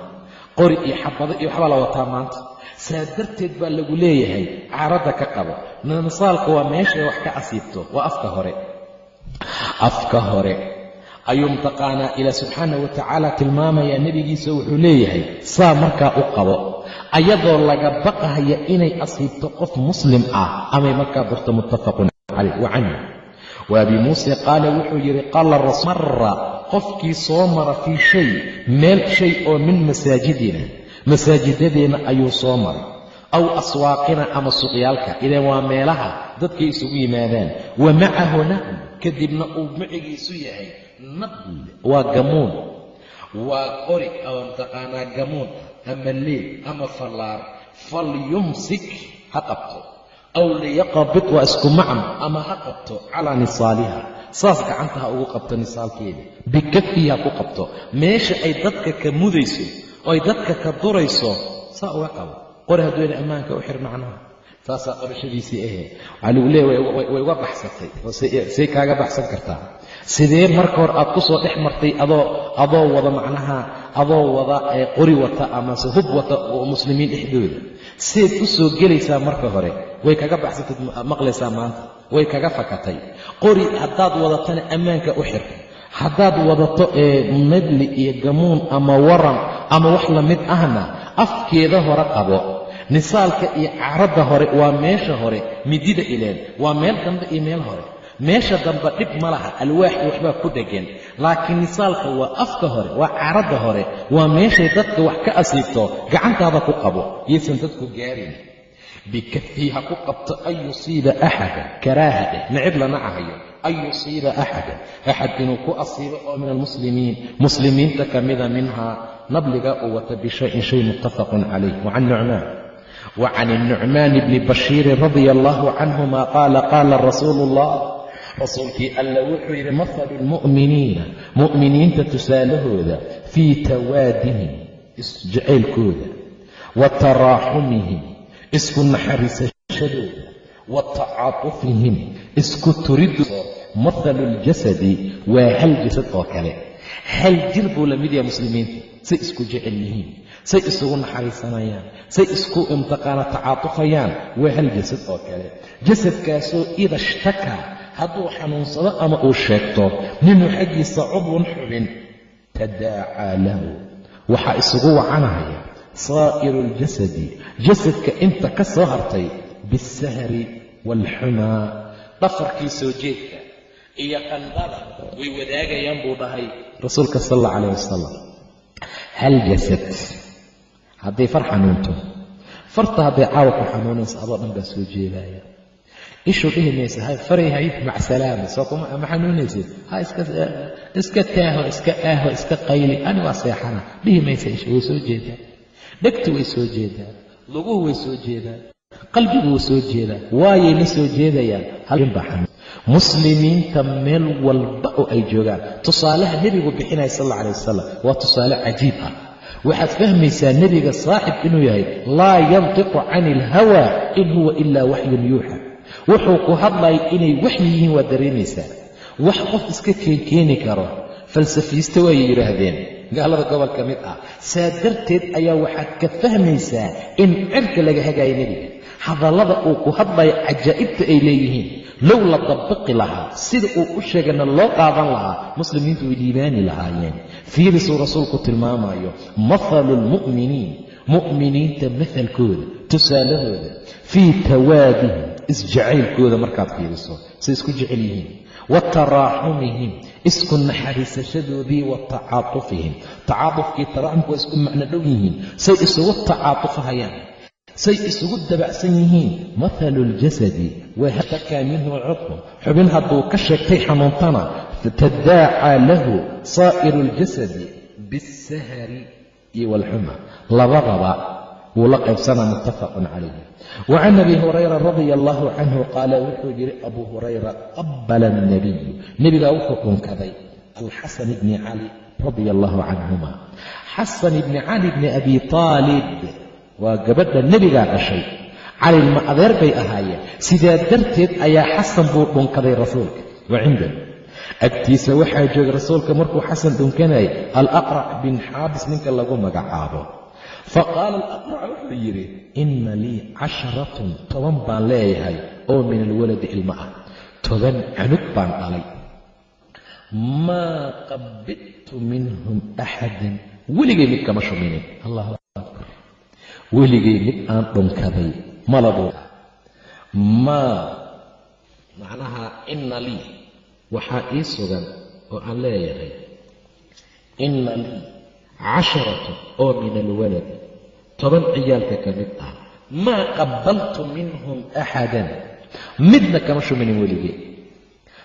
Qori iyo xabado iyo waxbaa la wataa maanta. Saa darteed baa lagu leeyahay caaradda ka qabo. Misaalka waa meeshay wax ka asiibto waa afka hore. Afka hore. Ayuu mataqaanaa ilaa subxaana wa tacaala tilmaamayaa nebigiisa wuxuu leeyahay saa markaa u qabo ayadoo laga baqahaya inay asiibto qof muslim ah amay markaa barto muttafaqun caleyh wa canhu. Wa abi muuse qaala wuxuu yidhi qaala mara qofkii soo mara fii shay meel shay oo min masaajidina masaajidadeenna ayuu soo maray. Aw aswaaqina ama suqyaalka idan waa meelaha dadkay isugu yimaadaan. Wa macahu nabl kadibna uu macigiisu yahay nabl waa gamuun. Waa qori oo mataqaanaa gamuun ama leel ama fallaar. Falyumsik ha qabto. Aw liyaqabid waa isku macno ama ha qabto calaa nisaaliha. Saas gacanta ha ugu qabto nisaalkeeda. Bikafihi ha ku qabto. Meesha ay dadka ka mudayso oo ay dadka ka durayso saa uga qabo. Qori hadduuna ammaanka u xir macnaha. Saasaa qabashadiisii ahee. Waxaa lagu leeya way uga baxsatay oo say kaaga baxsan kartaa sidee marka hore aad ku soo dhex martay adoo adoo wada macnaha adoo wada qori wata amase hub wata oo muslimiin dhexdooda? Seed u soo gelaysaa marka hore way kaga baxsatay maqlaysaa maanta way kaga fakatay. Qori haddaad wadatana ammaanka u xir. Haddaad wadato ee nadli iyo gamuun ama waran ama wax la mid ahna afkeeda hore qabo. Nisaalka iyo caradda hore waa meesha hore midida ileen. Waa meel dambe iyo meel hore meesha dambe dhib ma laha alwaax waxbaa ku dheggan laakiin nisaalka waa afka hore waa carada hore waa meeshay dadka wax ka asiibto gacantaada ku qabo yaysan dadku gaarin. Bikafii ha ku qabto an yusiiba axadan karaaha dheh necib lana cahayo an yusiiba axadan axad inuu ku asiibo oo min almuslimiin muslimiinta ka mida minhaa nabligaa uu wata bishayin shay muttafaqun calayh. Wacan nucmaan. Wacan nucmaan bni bashiirin radia allahu canhuma qaala qaala rasuulu allah rasuulkii alla wuxuu yidhi mahalu lmu'miniina mu'miniinta tusaalahooda fii tawaadihim isjacaylkooda wa taraaxumihim isku naxariisashadooda wa tacaatufihim isku turidooda mahalu ljasadi waa hal jasad oo kale. Hal jir buu la mid yahay muslimiinta say isku jecel yihiin say isugu naxariisanayaan say isku imtiqaana tacaatufayaan waa hal jasad oo kale. Jasadkaasoo ida shtakaa hadduu xanuunsado ama uu sheegto minhu xaggiisa cudwan xubin tadaacaa lahu. Waxaa isugu wacanaya saa'iru aljasadi jasadka inta ka soo hartay biاlsahri waalxumaa dhafarkii soo jeedka iyo qandhada way wadaagayaan buu dhahay rasuulka sal alla calayh wasalam hal jasad? Hadday far xanuunto. Farta hadday caawa ku xanuunayso adoo dhan baa soo jeedaya ishuu dhihi maysa. Hay faray hay macsalaama soo kuma ma xanuunaysid? Ha iska taaho iska aaho iska qayli. Ani waa seexana. Dhihi maysa isha way soo jeedaa. Dhegtu way soo jeedaa. Luguhu way soo jeedaan qalbigu wuu soo jeedaa. Waayay la soo jeedayaan. Halin baa xanuun. Muslimiinta meel walba oo ay joogaan tusaalaha nebigu bixinaya sal alla alay wasalam waa tusaale cajiib ah. Waxaad fahmaysaa nebiga saaxib inuu yahay laa yantiqu cani ilhawa in huwa ilaa waxyun yuuxa wuxuu ku hadlaya inay waxyi yihiin waa dareemaysaa wax qof iska keenkeeni karo. Falsafiiste waayay yidhaahdeen. Gaalada gobol ka mid ah. Saa darteed ayaa waxaad ka fahmaysaa in cirka laga hagaayo nebiga. Hadallada uu ku hadlaya cajaa'ibta ay leeyihiin. Low la dabaqi lahaa. Sida uu u sheegana loo qaadan lahaa muslimiintu way dhiibaani lahaayeen. Fiirisuu rasuulku tilmaamayo mahalu lmu'miniin mu'miniinta mahalkooda tusaalahooda fii tawaadihim isjacaylkooda markaad fiiriso say isku jecel yihiin wa taraaxumihim isku naxariisashadoodii wa tacaatufihim tacaatufkii taraxumka waa isku macno dhow yihiin say isugu tacaatufahayaan say isugu dabacsan yihiin. Mahalu ljasadi waa hatakaa minhu cudqun xubin hadduu ka sheegtay xanuuntana tadaacaa lahu saa'iru ljasadi biاsahari iyo walxuma labadaba wuu qaybsanaa muttafaqun calayh wacan abi hurayra radia allahu canhu qaala wuxuu yidhi abu hurayra qabala alnabiyu nebigaa wuxuu dhunkaday alxasan bni cali radia allahu canhuma. Xasan ibni cali bni abi taalib waa gabadha nebigaa dhashay. Calilma adeer bay ahaayeen. Sidaa darteed ayaa xasan buu dhunkaday rasuulka wa cinda agtiisa waxaa joogay rasuulka markuu xasan dhunkanayay alaqrac bin xaabis ninka lagu magacaabo faqaala alaqrac wuxuu yidhi inna lii casharatun toban baan leeyahay oo min alwaladi ilmo ah toban canug baan dhalay maa qabidtu minhum axadan weligay mid kama shuminin allahu akbar weligay mid aan dhunkaday malabuu maa macnaha inna lii waxaa ii sugan oo aan leeyahay inna casharatu oo min alwalad toban ciyaalka ka mid ah maa qabaltu minhum axadan midna kama shuminin weligee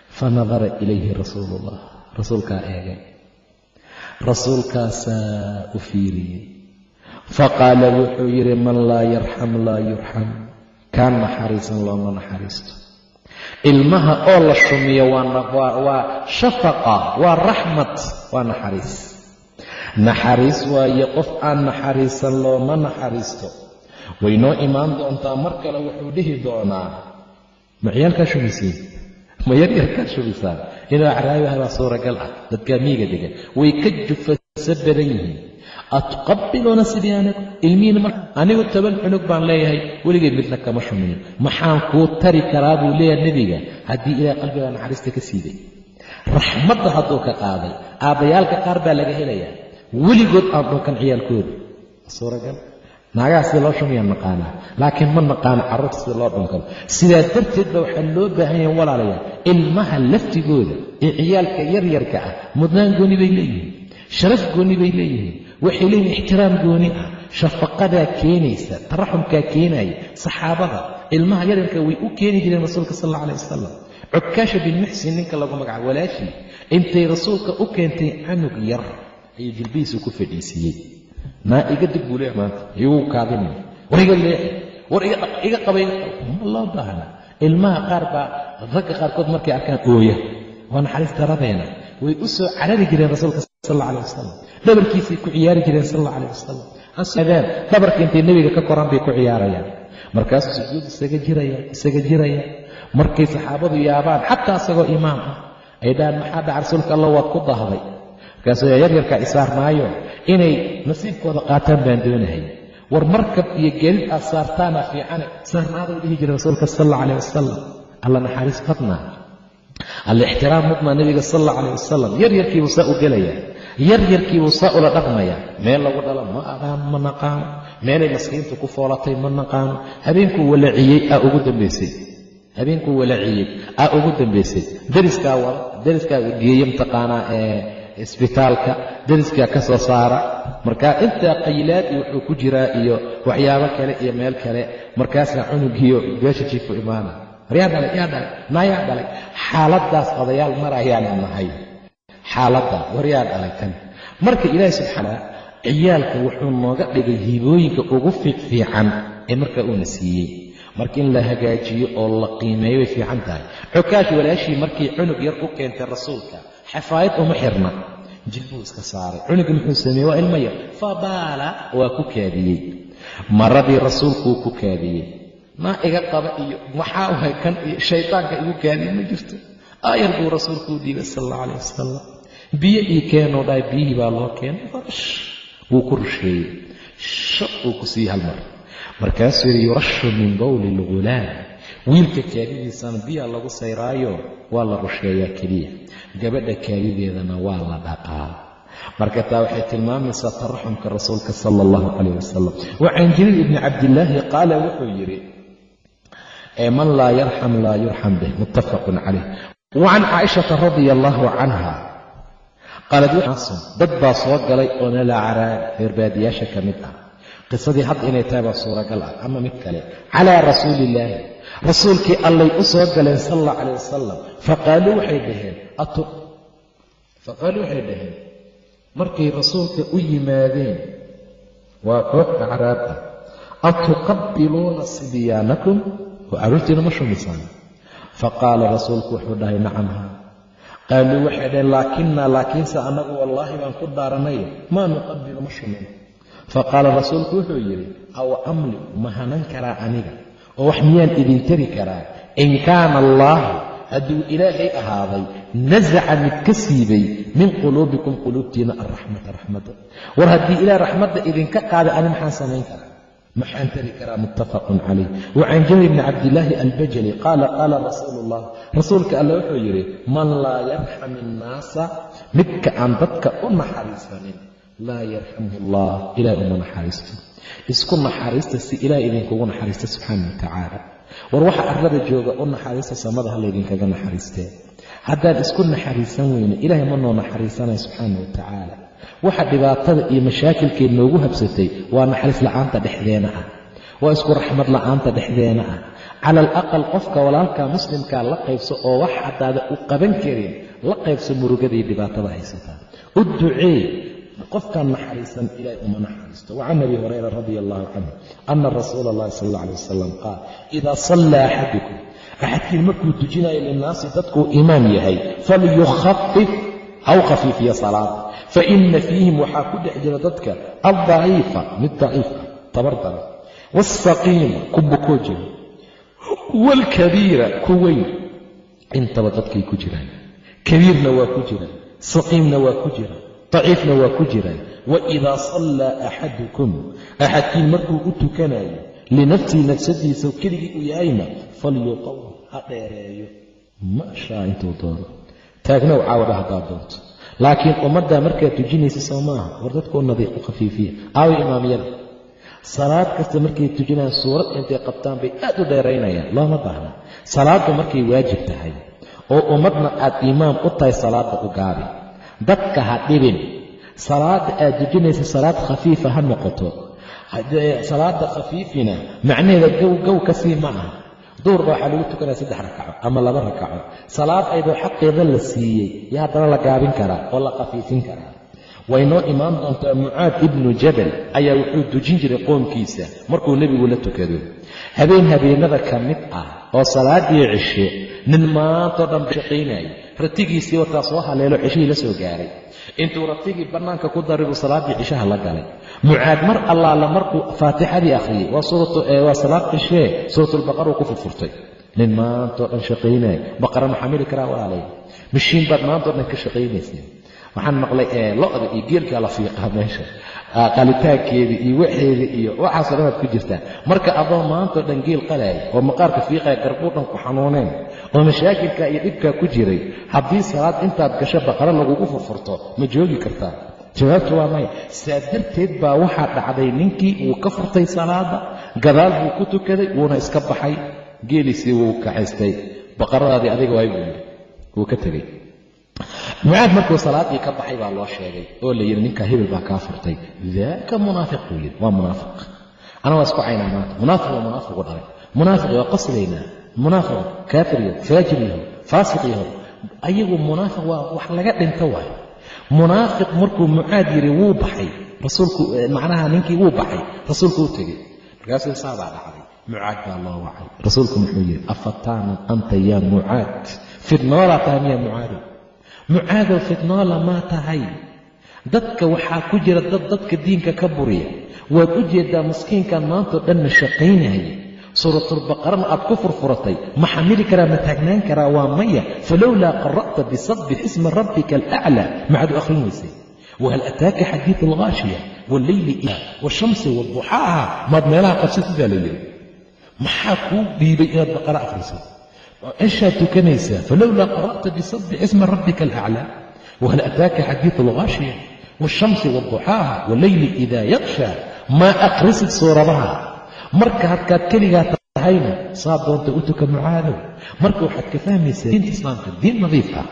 fanadara ilayhi rasuulu ullah rasuulkaa eegay rasuulkaasaa u fiiriyey faqaala wuxuu yidhi man laa yarxam laa yurxam kaan naxariisan looma naxariisto ilmaha oo la shumiyo waa shafaqa waa raxmat waa naxariis naxariis waaye qof aan naxariisan looma naxariisto. Way noo imaan doontaa mar kale wuxuu dhihi doonaa. Ma ciyaalkaa shumisiin ma yaryarkaa shumisaan inuu acraabiha baa suuragal ah dadkaa miiga degan way ka jufasa badan yihiin. Atuqabiluuna sidii anigu ilmihiina ma anigu toban cunug baan leeyahay weligay midna kama shuminin. Maxaan kuu tari karaa buu leeyahay nebiga haddii ilaah qalbigaa naxariista ka siiday raxmadda hadduu ka qaaday aabbayaalka qaar baa laga helayaa weligood aan dhunkan ciyaalkooda. Suuragal naagaha sida loo shumiyaan naqaanaa laakiin ma naqaano carruurta sida loo dhunkado sidaa darteed ba waxaa loo baahan yaha walaalayaa. Ilmaha laftigooda ee ciyaalka yaryarka ah mudnaan gooni bay leeyihiin sharaf gooni bay leeyihiin waxay leeyihiin ixtiraam gooni ah shafaqadaa keenaysa taraxumkaa keenaya saxaabada ilmaha yaryarka way u keeni jireen rasuulka sal alla alay wasalam codkaasha bin muxsin ninka lagu magaca walaashii intay rasuulka u keentay canug yar ayuu jilbihiisu ku fadhiisiiyey. Maa iga dib buu leeya maanta? Iguu kaadinay war iga leexi war iga qaba ma loo baahna? Ilmaha qaar baa ragga qaarkood markay arkaan ooya waa naxariis daradeena. Way u soo carari jireen rasuulka sal alla wasalam dhabarkiisay ku ciyaari jireen sal alla alay wasalam hasdeen dhabarka intay nebiga ka koran bay ku ciyaarayaan. Markaasuu sujuud isaga jiraya isaga jiraya. Markay saxaabadu yaabaan xataa isagoo imaam ah ay dhahaan maxaa dhaca rasuulka allah waad ku dahday markaasuu yaryarkaa isaarnaayo inay nasiibkooda qaataan baan doonahay. War markab iyo gelid aad saartaana fiicane saarnaaduu dhihi jiray rasuulka sal alla calah wasalam alla naxariis badnaa alla ixtiraam mudnaa nebiga sal alla calah wasalam yaryarkiibuu saa u gelaya. Yaryarkiibuu saa ula dhaqmaya. Meel lagu dhalo ma adaan ma naqaano meelay maskiintu ku foolatay ma naqaano habeenkuu walaciyey aa ugu dambaysay habeenkuu walaciyey aa ugu dambaysay deriskaa wada deriskaa geeye mataqaanaa ee isbitaalka deriskaa ka soo saara. Markaa intaa qaylaad iyo wuxuu ku jiraa iyo waxyaabo kale iyo meel kale. Markaasaa cunugiyo beesha jiifu imaana. War yaa dhalay yaa dhalay naa yaa dhalay. Xaaladdaas odayaal marayaanu nahay. Xaaladda war yaa dhalay tan. Marka ilaahi subxaana ciyaalka wuxuu nooga dhigay hibooyinka ugu fiifiican ee markaa uuna siiyey. Marka in la hagaajiyo oo la qiimeeyo way fiican tahay. Xokaash walaashii markii cunug yar u keentay rasuulka xafaayad uma xirna. Jilbuu iska saaray. Cunuga muxuu sameeyey waa ilmo yar. Fabaala waa ku kaadiyey. Maradii rasuulkuu ku kaadiyey. Maa iga qaba iyo maxaa wahay kan iyo shaydaanka igu kaadiye ma jirto. Aayar buu rasuulku u dhiibay sal alla calah wasalam biyo ii keenuu dhahay biyihii baa loo keenay. Farash! Wuu ku rusheeyey. Shaq uu ku siiyey hal mar. Markaasuu yidhi yurashu min bowli algulaam wiilka kaadidiisana biyaa lagu sayraayo waa la rusheeyaa keliya gabadha kaadideedana waa la dhaqaa. Marka taa waxay tilmaamaysaa taraxumka rasuulka sala allahu calayh wasalam wa can ibni cabdillaahi qaala wuxuu yidhi man laa yarxam laa yurxam bih. Muttafaqun calayh. Wa can caaishata radia allahu canha qaalad dad baa soo galay oo nalacaraa reer baadiyaasha ka mid ah. Qisadii hadda inay tahay baa suuragal ah ama mid kale. Calaa rasuuli illaahi rasuulkii allay u soo galeen sal alla calayh wasalam faqaaluu waxay dhaheen faqaaluu waxay dhaheen markay rasuulka u yimaadeen waa koox acraab ah atuqabbiluuna sibyaanakum oo carruurtiina ma shumisaan faqaala rasuulku wuxuu dhahay nacam haa. Qaaluu waxay dhaheen laakinaa laakiinse annagu wallaahi baan ku dhaaranay maa nuqabilu ma shumin faqaala rasuulku wuxuu yidhi aw amliku ma hanan karaa aniga oo wax miyaan idin tari karaa in kaana allaahu hadduu ilaahay ahaaday nasaca mid ka siibay min quluubikum quluubtiina alraxmata raxmadda war haddii ilaah raxmadda idinka qaaday ani maxaan samayn karaa? Maxaan tari karaa? Muttafaqun calayh. Wa can jabir bni cabdillaahi albajali qaala qaala rasuulu ullah rasuulka alle wuxuu yidhi man laa yarxam innaasa midka aan dadka u naxariisanin laa yarxamhu allah ilaah uma naxariisto isku naxariista si ilaah idinkugu naxariista subxaana wa tacaala war waxa arlada jooga u naxariista samada ha laydinkaga naxariistee haddaan isku naxariisan weyne ilaahay ma noo naxariisanaya subxaana wa tacaala waxa dhibaatada iyo mashaakilkeed noogu habsatay waa naxariis la'aanta dhexdeena ah waa isku raxmad la'aanta dhexdeena ah cala alaqal qofka walaalka muslimkaa la qaybso oo wax haddaada u qaban karin la qaybso murugadii dhibaatada haysataa u ducee qofkaan naxariisan ilaahay uma naxariisto. Wacan abi hurayra radia allahu canhu ana rasuula allahi sal alla alay wasalam qaal idaa sallaa axadukum axadkiin markuu tujinayo linnaasi dadkuu imaam yahay falyukhafif haw khafiifiya salaada faina fiihim waxaa ku dhex jira dadka aldaciifa mid daciif ah tabar daran waasaqiima ku bukoo jira waalkabiira ku weyn. Intaba dadkay ku jiraan. Kabiirna waa ku jiraan. Saqiimna waa ku jiraan daciifna waa ku jiraan waidaa sallaa axadukum axadkiin markuu u tukanayo linafsihi nafsadiisa keligii u yahayna falyuqawm ha dheereeyo. Ma shaa intuu doono taagnow caawada haddaad doonto laakiin ummaddaa markaad tujinaysa soo maaha war dadkuu nadiiq u khafiifiya. Aawi imaamyada salaad kasta markay tujinayaan suurad intay qabtaan bay aad u dheeraynayaan looma baahna. Salaaddu markay waajib tahay oo ummadna aad imaam u tahay salaadda u gaabi dadka ha dhibin. Salaadda aad tujinaysa salaad khafiifa ha noqoto. Salaada khafiifina macnaheeda gow gow ka sii ma aha. Duurba waxaa lagu tukanaya saddex rakaco ama laba rakaco. Salaad aydoo xaqeeda la siiyey yo haddana la gaabin karaa oo la khafiifin karaa waynoo imaan doontaa mucaad ibnu jabal ayaa wuxuu dujin jiray qoomkiisa markuu nebigu la tukado. Habeen habeenada ka mid ah oo salaadii cishe nin maantao dhan shaqaynayay ratigiisii wataa soo haleelo ceshihii la soo gaaray. Intuu ratigii bannaanka ku dariruu salaaddii cishaha la galay. Mucaad mar allaala markuu faatixadii akhriyey waa salaad cishee suuratulbaqaruu ku furfurtay. Nin maantao dhan shaqaynaya baqara ma xamili karaa walaalay mashiin baad maantao dhan ka shaqaynayseen. Waxaan maqlay lo-da iyo geelkaa la fiiqaa meesha. Qalitaankeedii iyo waxeeda iyo waxaasoo dhan aad ku jirtaa. Marka adoo maantao dhan geel qalaaya oo maqaarka fiiqaya garbuu dhan ku xanuuneen oo mashaakilkaa iyo dhibkaa ku jiray. Haddii salaad intaad gasho baqaro lagugu furfurto ma joogi kartaa. Jawaabtu waa maya saa darteed baa waxaa dhacday ninkii wuu ka furtay salaada gadaal buu ku tukaday wuuna iska baxay. Geeliisii wuu kaxaystay. Baqaradaadii adiga waay buu yidhi. Wuu ka tegey. Mucaad markuu salaadii ka baxay baa loo sheegay oo la yidhi ninkaa hebel baa kaa furtay. Daaka munaafiq buu yidhi. Waa munaafiq. Ana waa isku caynaa maanta. Munaafiq waa munaafiqu dhalay. Munaafiq waa qaslaynaa munaafiq kaafir yaho faajir yaho faasiq yaho ayagu munaafiq waa wax laga dhinto waayo. Munaafiq markuu mucaad yidhi wuu baxay rasuulku macnaha ninkii wuu baxay rasuulku u tegey. Markaasuu saabaa dhacday. Mucaad baa loo wacay. Rasuulku muxuu yidhi afataana anta yaa mucaad? Fidnoolaa tahay miya mucaadow mucaadow fidnoola maa tahay. Dadka waxaa ku jira dad dadka diinka ka buriya. Waad u jeeddaa maskiinkan maantao dhanna shaqaynaya suuratulbaqarana aad ku furfuratay? Ma xamili karaa ma taagnaan karaa? Waa maya. Falowlaa qara'ta bisabbix isma rabbika alaclaa maxaad u akhrin weysay wahal ataaka xadiidu alghaashiya walleyli washamsi waduxaaha maad meelaha qabsa sidaa la yidhi maxaa kuu dhiibay inaad baqara akhriso cishaad tukanaysaa falowlaa qara'ta bisabbix isma rabbika alaclaa wahal ataaka xadiidu alghaashiya waashamsi waduxaaha walleyli idaa yakshaa maa akhrisid suuradaha marka hadkaad keligaa tahayna saa doonta u tuka mucaadow marka waxaad ka fahmaysaa diinta islaamka diin nadiif ah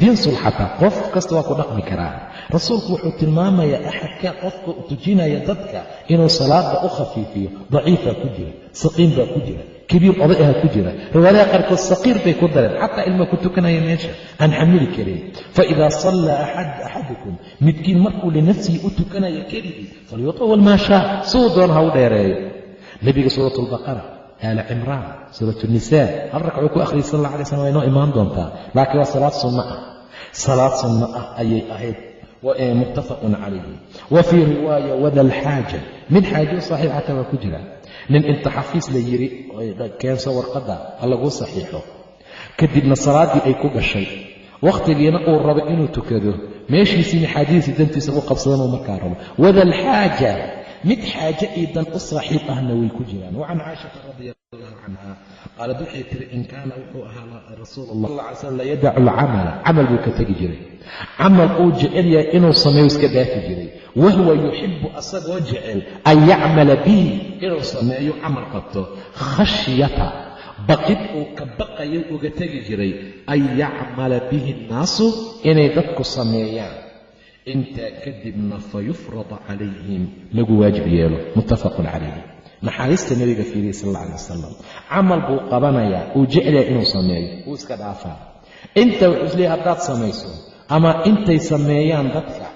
diin sulxata qof kasta waa ku dhaqmi karaa rasuulku wuxuu tilmaamayaa axadka qofka tujinaya dadka inuu salaada u khafiifiyo daciifaa ku jira saqiim baa ku jira kabiir oday aha ku jira. Riwaayadaha qaarkood saqiir bay ku dareen xataa ilma ku tukanaya meesha aan xamili karin. Faidaa sallaa axadukum midkiin markuu linafsihi u tukanayo keligii falyutawal maa shaa siduu doona ha u dheereeyo nebiga suurat albaqara aala cimraan suurat nisaa. Hal ragcuu ku akhriyay sal alla alay slam waa inoo imaan doontaa? Laakiin waa salaad sunno ah. Salaad sunno ah ayay ahayd. Muttafaqun calayhi. Wa fii riwaaya wada alxaaja. Mid xaajo saxiix xataa waa ku jira. Nin inta xafiis la yidhi keenso warqadda ha laguu saxiixo. Kadibna salaaddii ay ku gashay. Wakhtigiina uu rabo inuu tukado. Meeshiisiina xaajadiisii dantiisa u qabsadan uu markaa rabo. Wada alxaaja mid xaaje io dan u saaxiib ahna way ku jiraan. Wacan caaishata radi allahu canha qaalad waxay tiri in kaana wuxuu ahaa rasuul allah sal ly slam la yadacu alcamala. Camal buu ka tegi jiray. Camal uu jecel yahay inuu sameeyo iska dhaafi jiray. Wahuwa yuxibu asagoo jecel an yacmala bihi inuu sameeyo camal qabto. Khashyata baqid uu ka baqayo uga tegi jiray an yacmala bihi annaasu inay dadku sameeyaan intaa kadibna fa yufrada calayhim lagu waajib yeelo muttafaqun calayhi. Naxariista nebiga fiiriye sal alla alay wasalam camal buu qabanayaa uu jeclaya inuu sameeyo wuu iska dhaafaa. Inta wuxuu isleeyahy haddaad samayso ama intay sameeyaan dadka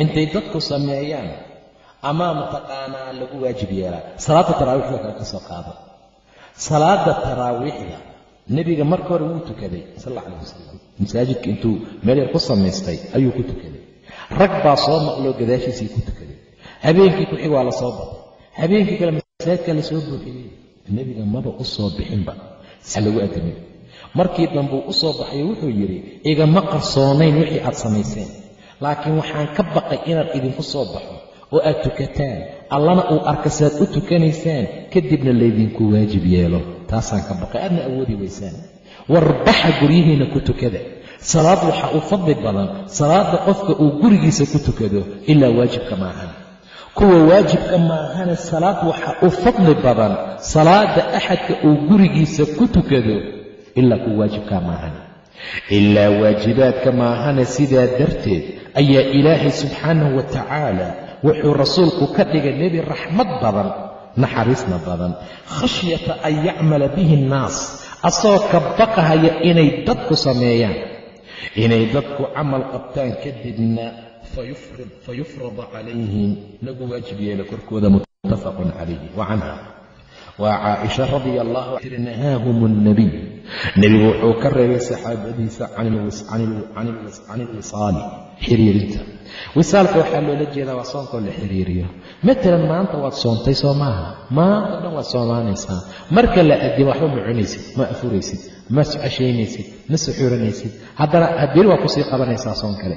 intay dadku sameeyaan ama mataqaanaa lagu waajib yeelaa. Salaadda taraawiixda kale ka soo qaado. Salaada taraawiixda nebiga marka hore wuu tukaday sal alla calah wasalam masaajidka intuu meel yar ku samaystay ayuu ku tukaday rag baa soo maqloo gadaashiisii ku tukaday. Habeenkii ku xig waa la soo batay habeenkii kale masaajidka la soo buuxiyey. Nebiga maba u soo bixinba si lagu adimay markii dambuu u soo baxay wuxuu yidhi igama qarsoonayn wixii aad samayseen. Laakiin waxaan ka baqay inaad idinku soo baxo oo aad tukataan. Allana uu arka saad u tukanaysaan kadibna laydinku waajib yeelo. Taasaan ka baqay. Aadna awoodi waysaan warbaxa guryihiinna ku tukada salaad waxaa u fadli badan salaadda qofka uu gurigiisa ku tukado ilaa waajibka maahan. Kuwa waajibka maahane salaad waxaa u fadli badan salaadda axadka uu gurigiisa ku tukado ilaa kuwa waajibka maahan. Ilaa waajibaadka maahane sidaa darteed ayaa ilaahay subxaanahu wa tacaala wuxuu rasuulku ka dhigay nebi raxmad badan naxariisna badan. Khashyata an yacmala bihi annaas asagoo ka baqahaya inay dadku sameeyaan inay dadku camal qabtaan kadibna fayufrada calayhim lagu waajib yeelo korkooda muttafaqun calayhi. Wa canha. Waa caaisha radia allahu tiri nahaahum alnabiy nebigu wuxuu ka reebay saxaabadiisa can xiriirinta wisaalka waxaa loola jeedaa waa soonkoo la xiriiriyo. Matalan maanta waad soontay soo maaha. Maanta dhan waad soomaanaysaa. Marka la adimo waxba ma cunaysid ma afuraysid ma cashaynaysid ma suxuuranaysid. Haddana beri waa ku sii qabanaysaa soon kale.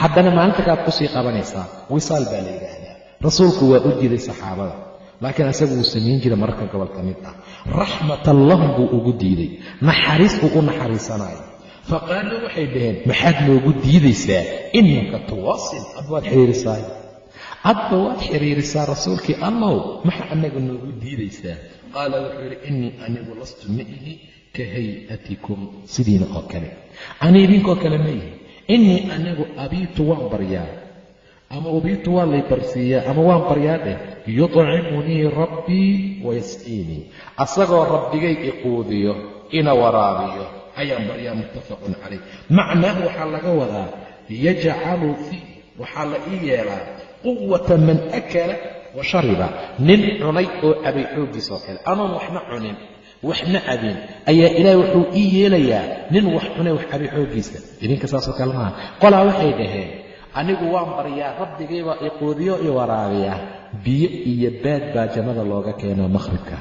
Haddana maalinta kaad ku sii qabanaysaa wisaal baa la yidhaahdaa. Rasuulku waa u jiday saxaabada. Laakiin asagu wuu samayn jiray mararka gobol ka mid ah. Raxmatan lahum buu ugu diiday. Naxariis uu u naxariisanayo faqaaluu waxay dhaheen maxaad noogu diidaysaa innaka tuwaasil ad waad xiriirisaa. Adba waad xiriirisaa rasuulkii allow maxaa annaga noogu diidaysaa? Qaala wuxuu yidhi innii anigu lastu ma ihi ka hay'atikum. Sidiina oo kale ani idinkoo kale ma ihi. Innii anigu abiitu waan baryaa ama ubiitu waa lay barsiiyaa ama waan baryaa dheh. Yudcimunii rabbii wayasqiinii asagoo rabbigay iquudiyo ina waraabiyo ayaan baryaa muttafaqun calayh. Macnaahu waxaa laga wadaa yajcalu fii waxaa la ii yeelaa quwata man akala wa shariba. Nin cunay oo cabay xooggiis oo kale. Anoon waxna cunin waxna cabin ayaa ilaahay wuxuu ii yeelayaa nin wax cunay wax cabay xooggiisa. Idinka saasoo kale maaha. Qolaa waxay dhaheen anigu waan baryaa rabbigaybaa iquudiyo i waraabiya biyo iyo baad baa jannada looga keenaa makhribka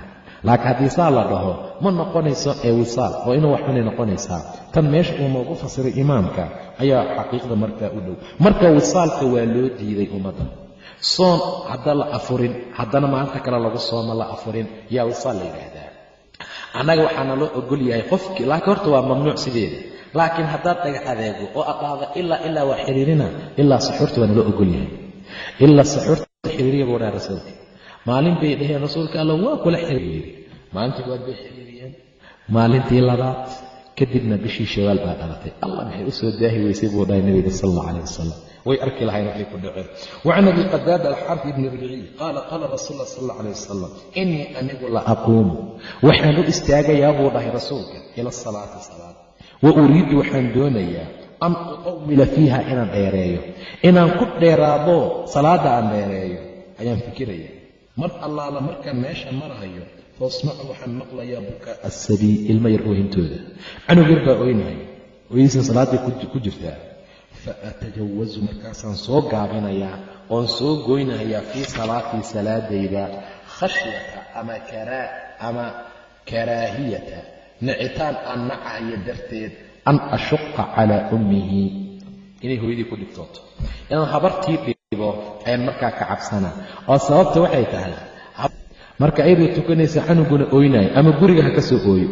laakiin haddii saa la dhaho ma noqonayso ee wisaal oo inuu wax noqonaysaa. Tan meesha uu noogu fasiray imaamka ayaa xaqiiqda markaa u dhow. Marka wisaalka waa loo diiday ummadda soon hadda la afurin haddana maalinta kale lagu sooma la afurin yaa wisaal la yidhaahdaa. Annaga waxaana loo ogol yahay qofkii laakiin horta waa mamnuuc sideeda. Laakiin haddaad dhagax adeego oo aqaada ilaa ilaa waa xiriirina ilaa saxuurta waa naloo ogol yahay. Ilaa saxuurta xiriiriya buu dhaha rasuulka maalin bay dhaheen rasuulka alla waa kula xiriiri. Maalintii waad bay xiriiriyeen. Maalintii labaad kadibna bishii shawaal baa dhalatay. Allah maxay u soo daahi weysay buu dhahay nabiga sal allah calayh wasalam way arki lahayn waxay ku dhaceen. Wacan abi qadaada alxarfi ibni ribciy qaala qaala rasuul allah sal allah calayh wasalam innii anigu la aquumu. Waxaan u istaagayaa buu dhahay rasuulka ila asalaati salaad. Wa uriiddu waxaan doonayaa an utawila fiiha inaan dheereeyo. Inaan ku dheeraado salaadda aan dheereeyo. Ayaan fikiraya mar allaala markaan meesha marahayo faasmacu waxaan maqlayaa bukaa asabii ilmo yar oohintooda canug yar baa ooynahay hooyadiisa salaaday ku jirtaa fa atajawazu markaasaan soo gaabinayaa oon soo goynayaa fii salaatii salaadayda khashyata ama ama karaahiyata. Nicitaan aan nacayo darteed an ashuqa calaa ummihi. Inay hooyadii ku dhibtooto inaan habartii ayaan markaa ka cabsanaa oo sababta waxay tahay marka ayadoo tukanaysa canuguna ooynaayo ama guriga ha ka soo ooyo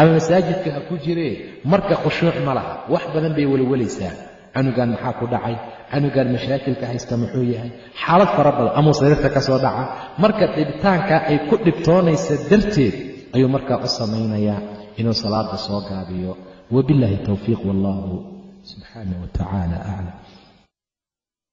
ama masaajidka ha ku jiree marka khushuuc ma laha. Wax badan bay welwalaysaa canugan maxaa ku dhacay? Canugan mashaakilka haysta muxuu yahay? Xaalad fara badan. Amuu sariirta ka soo dhaca. Marka dhibitaankaa ay ku dhibtoonaysa darteed ayuu markaa u samaynayaa inuu salaada soo gaabiyo. Wabilaahi towfiiq wallahu subxaanah wa tacaala aclam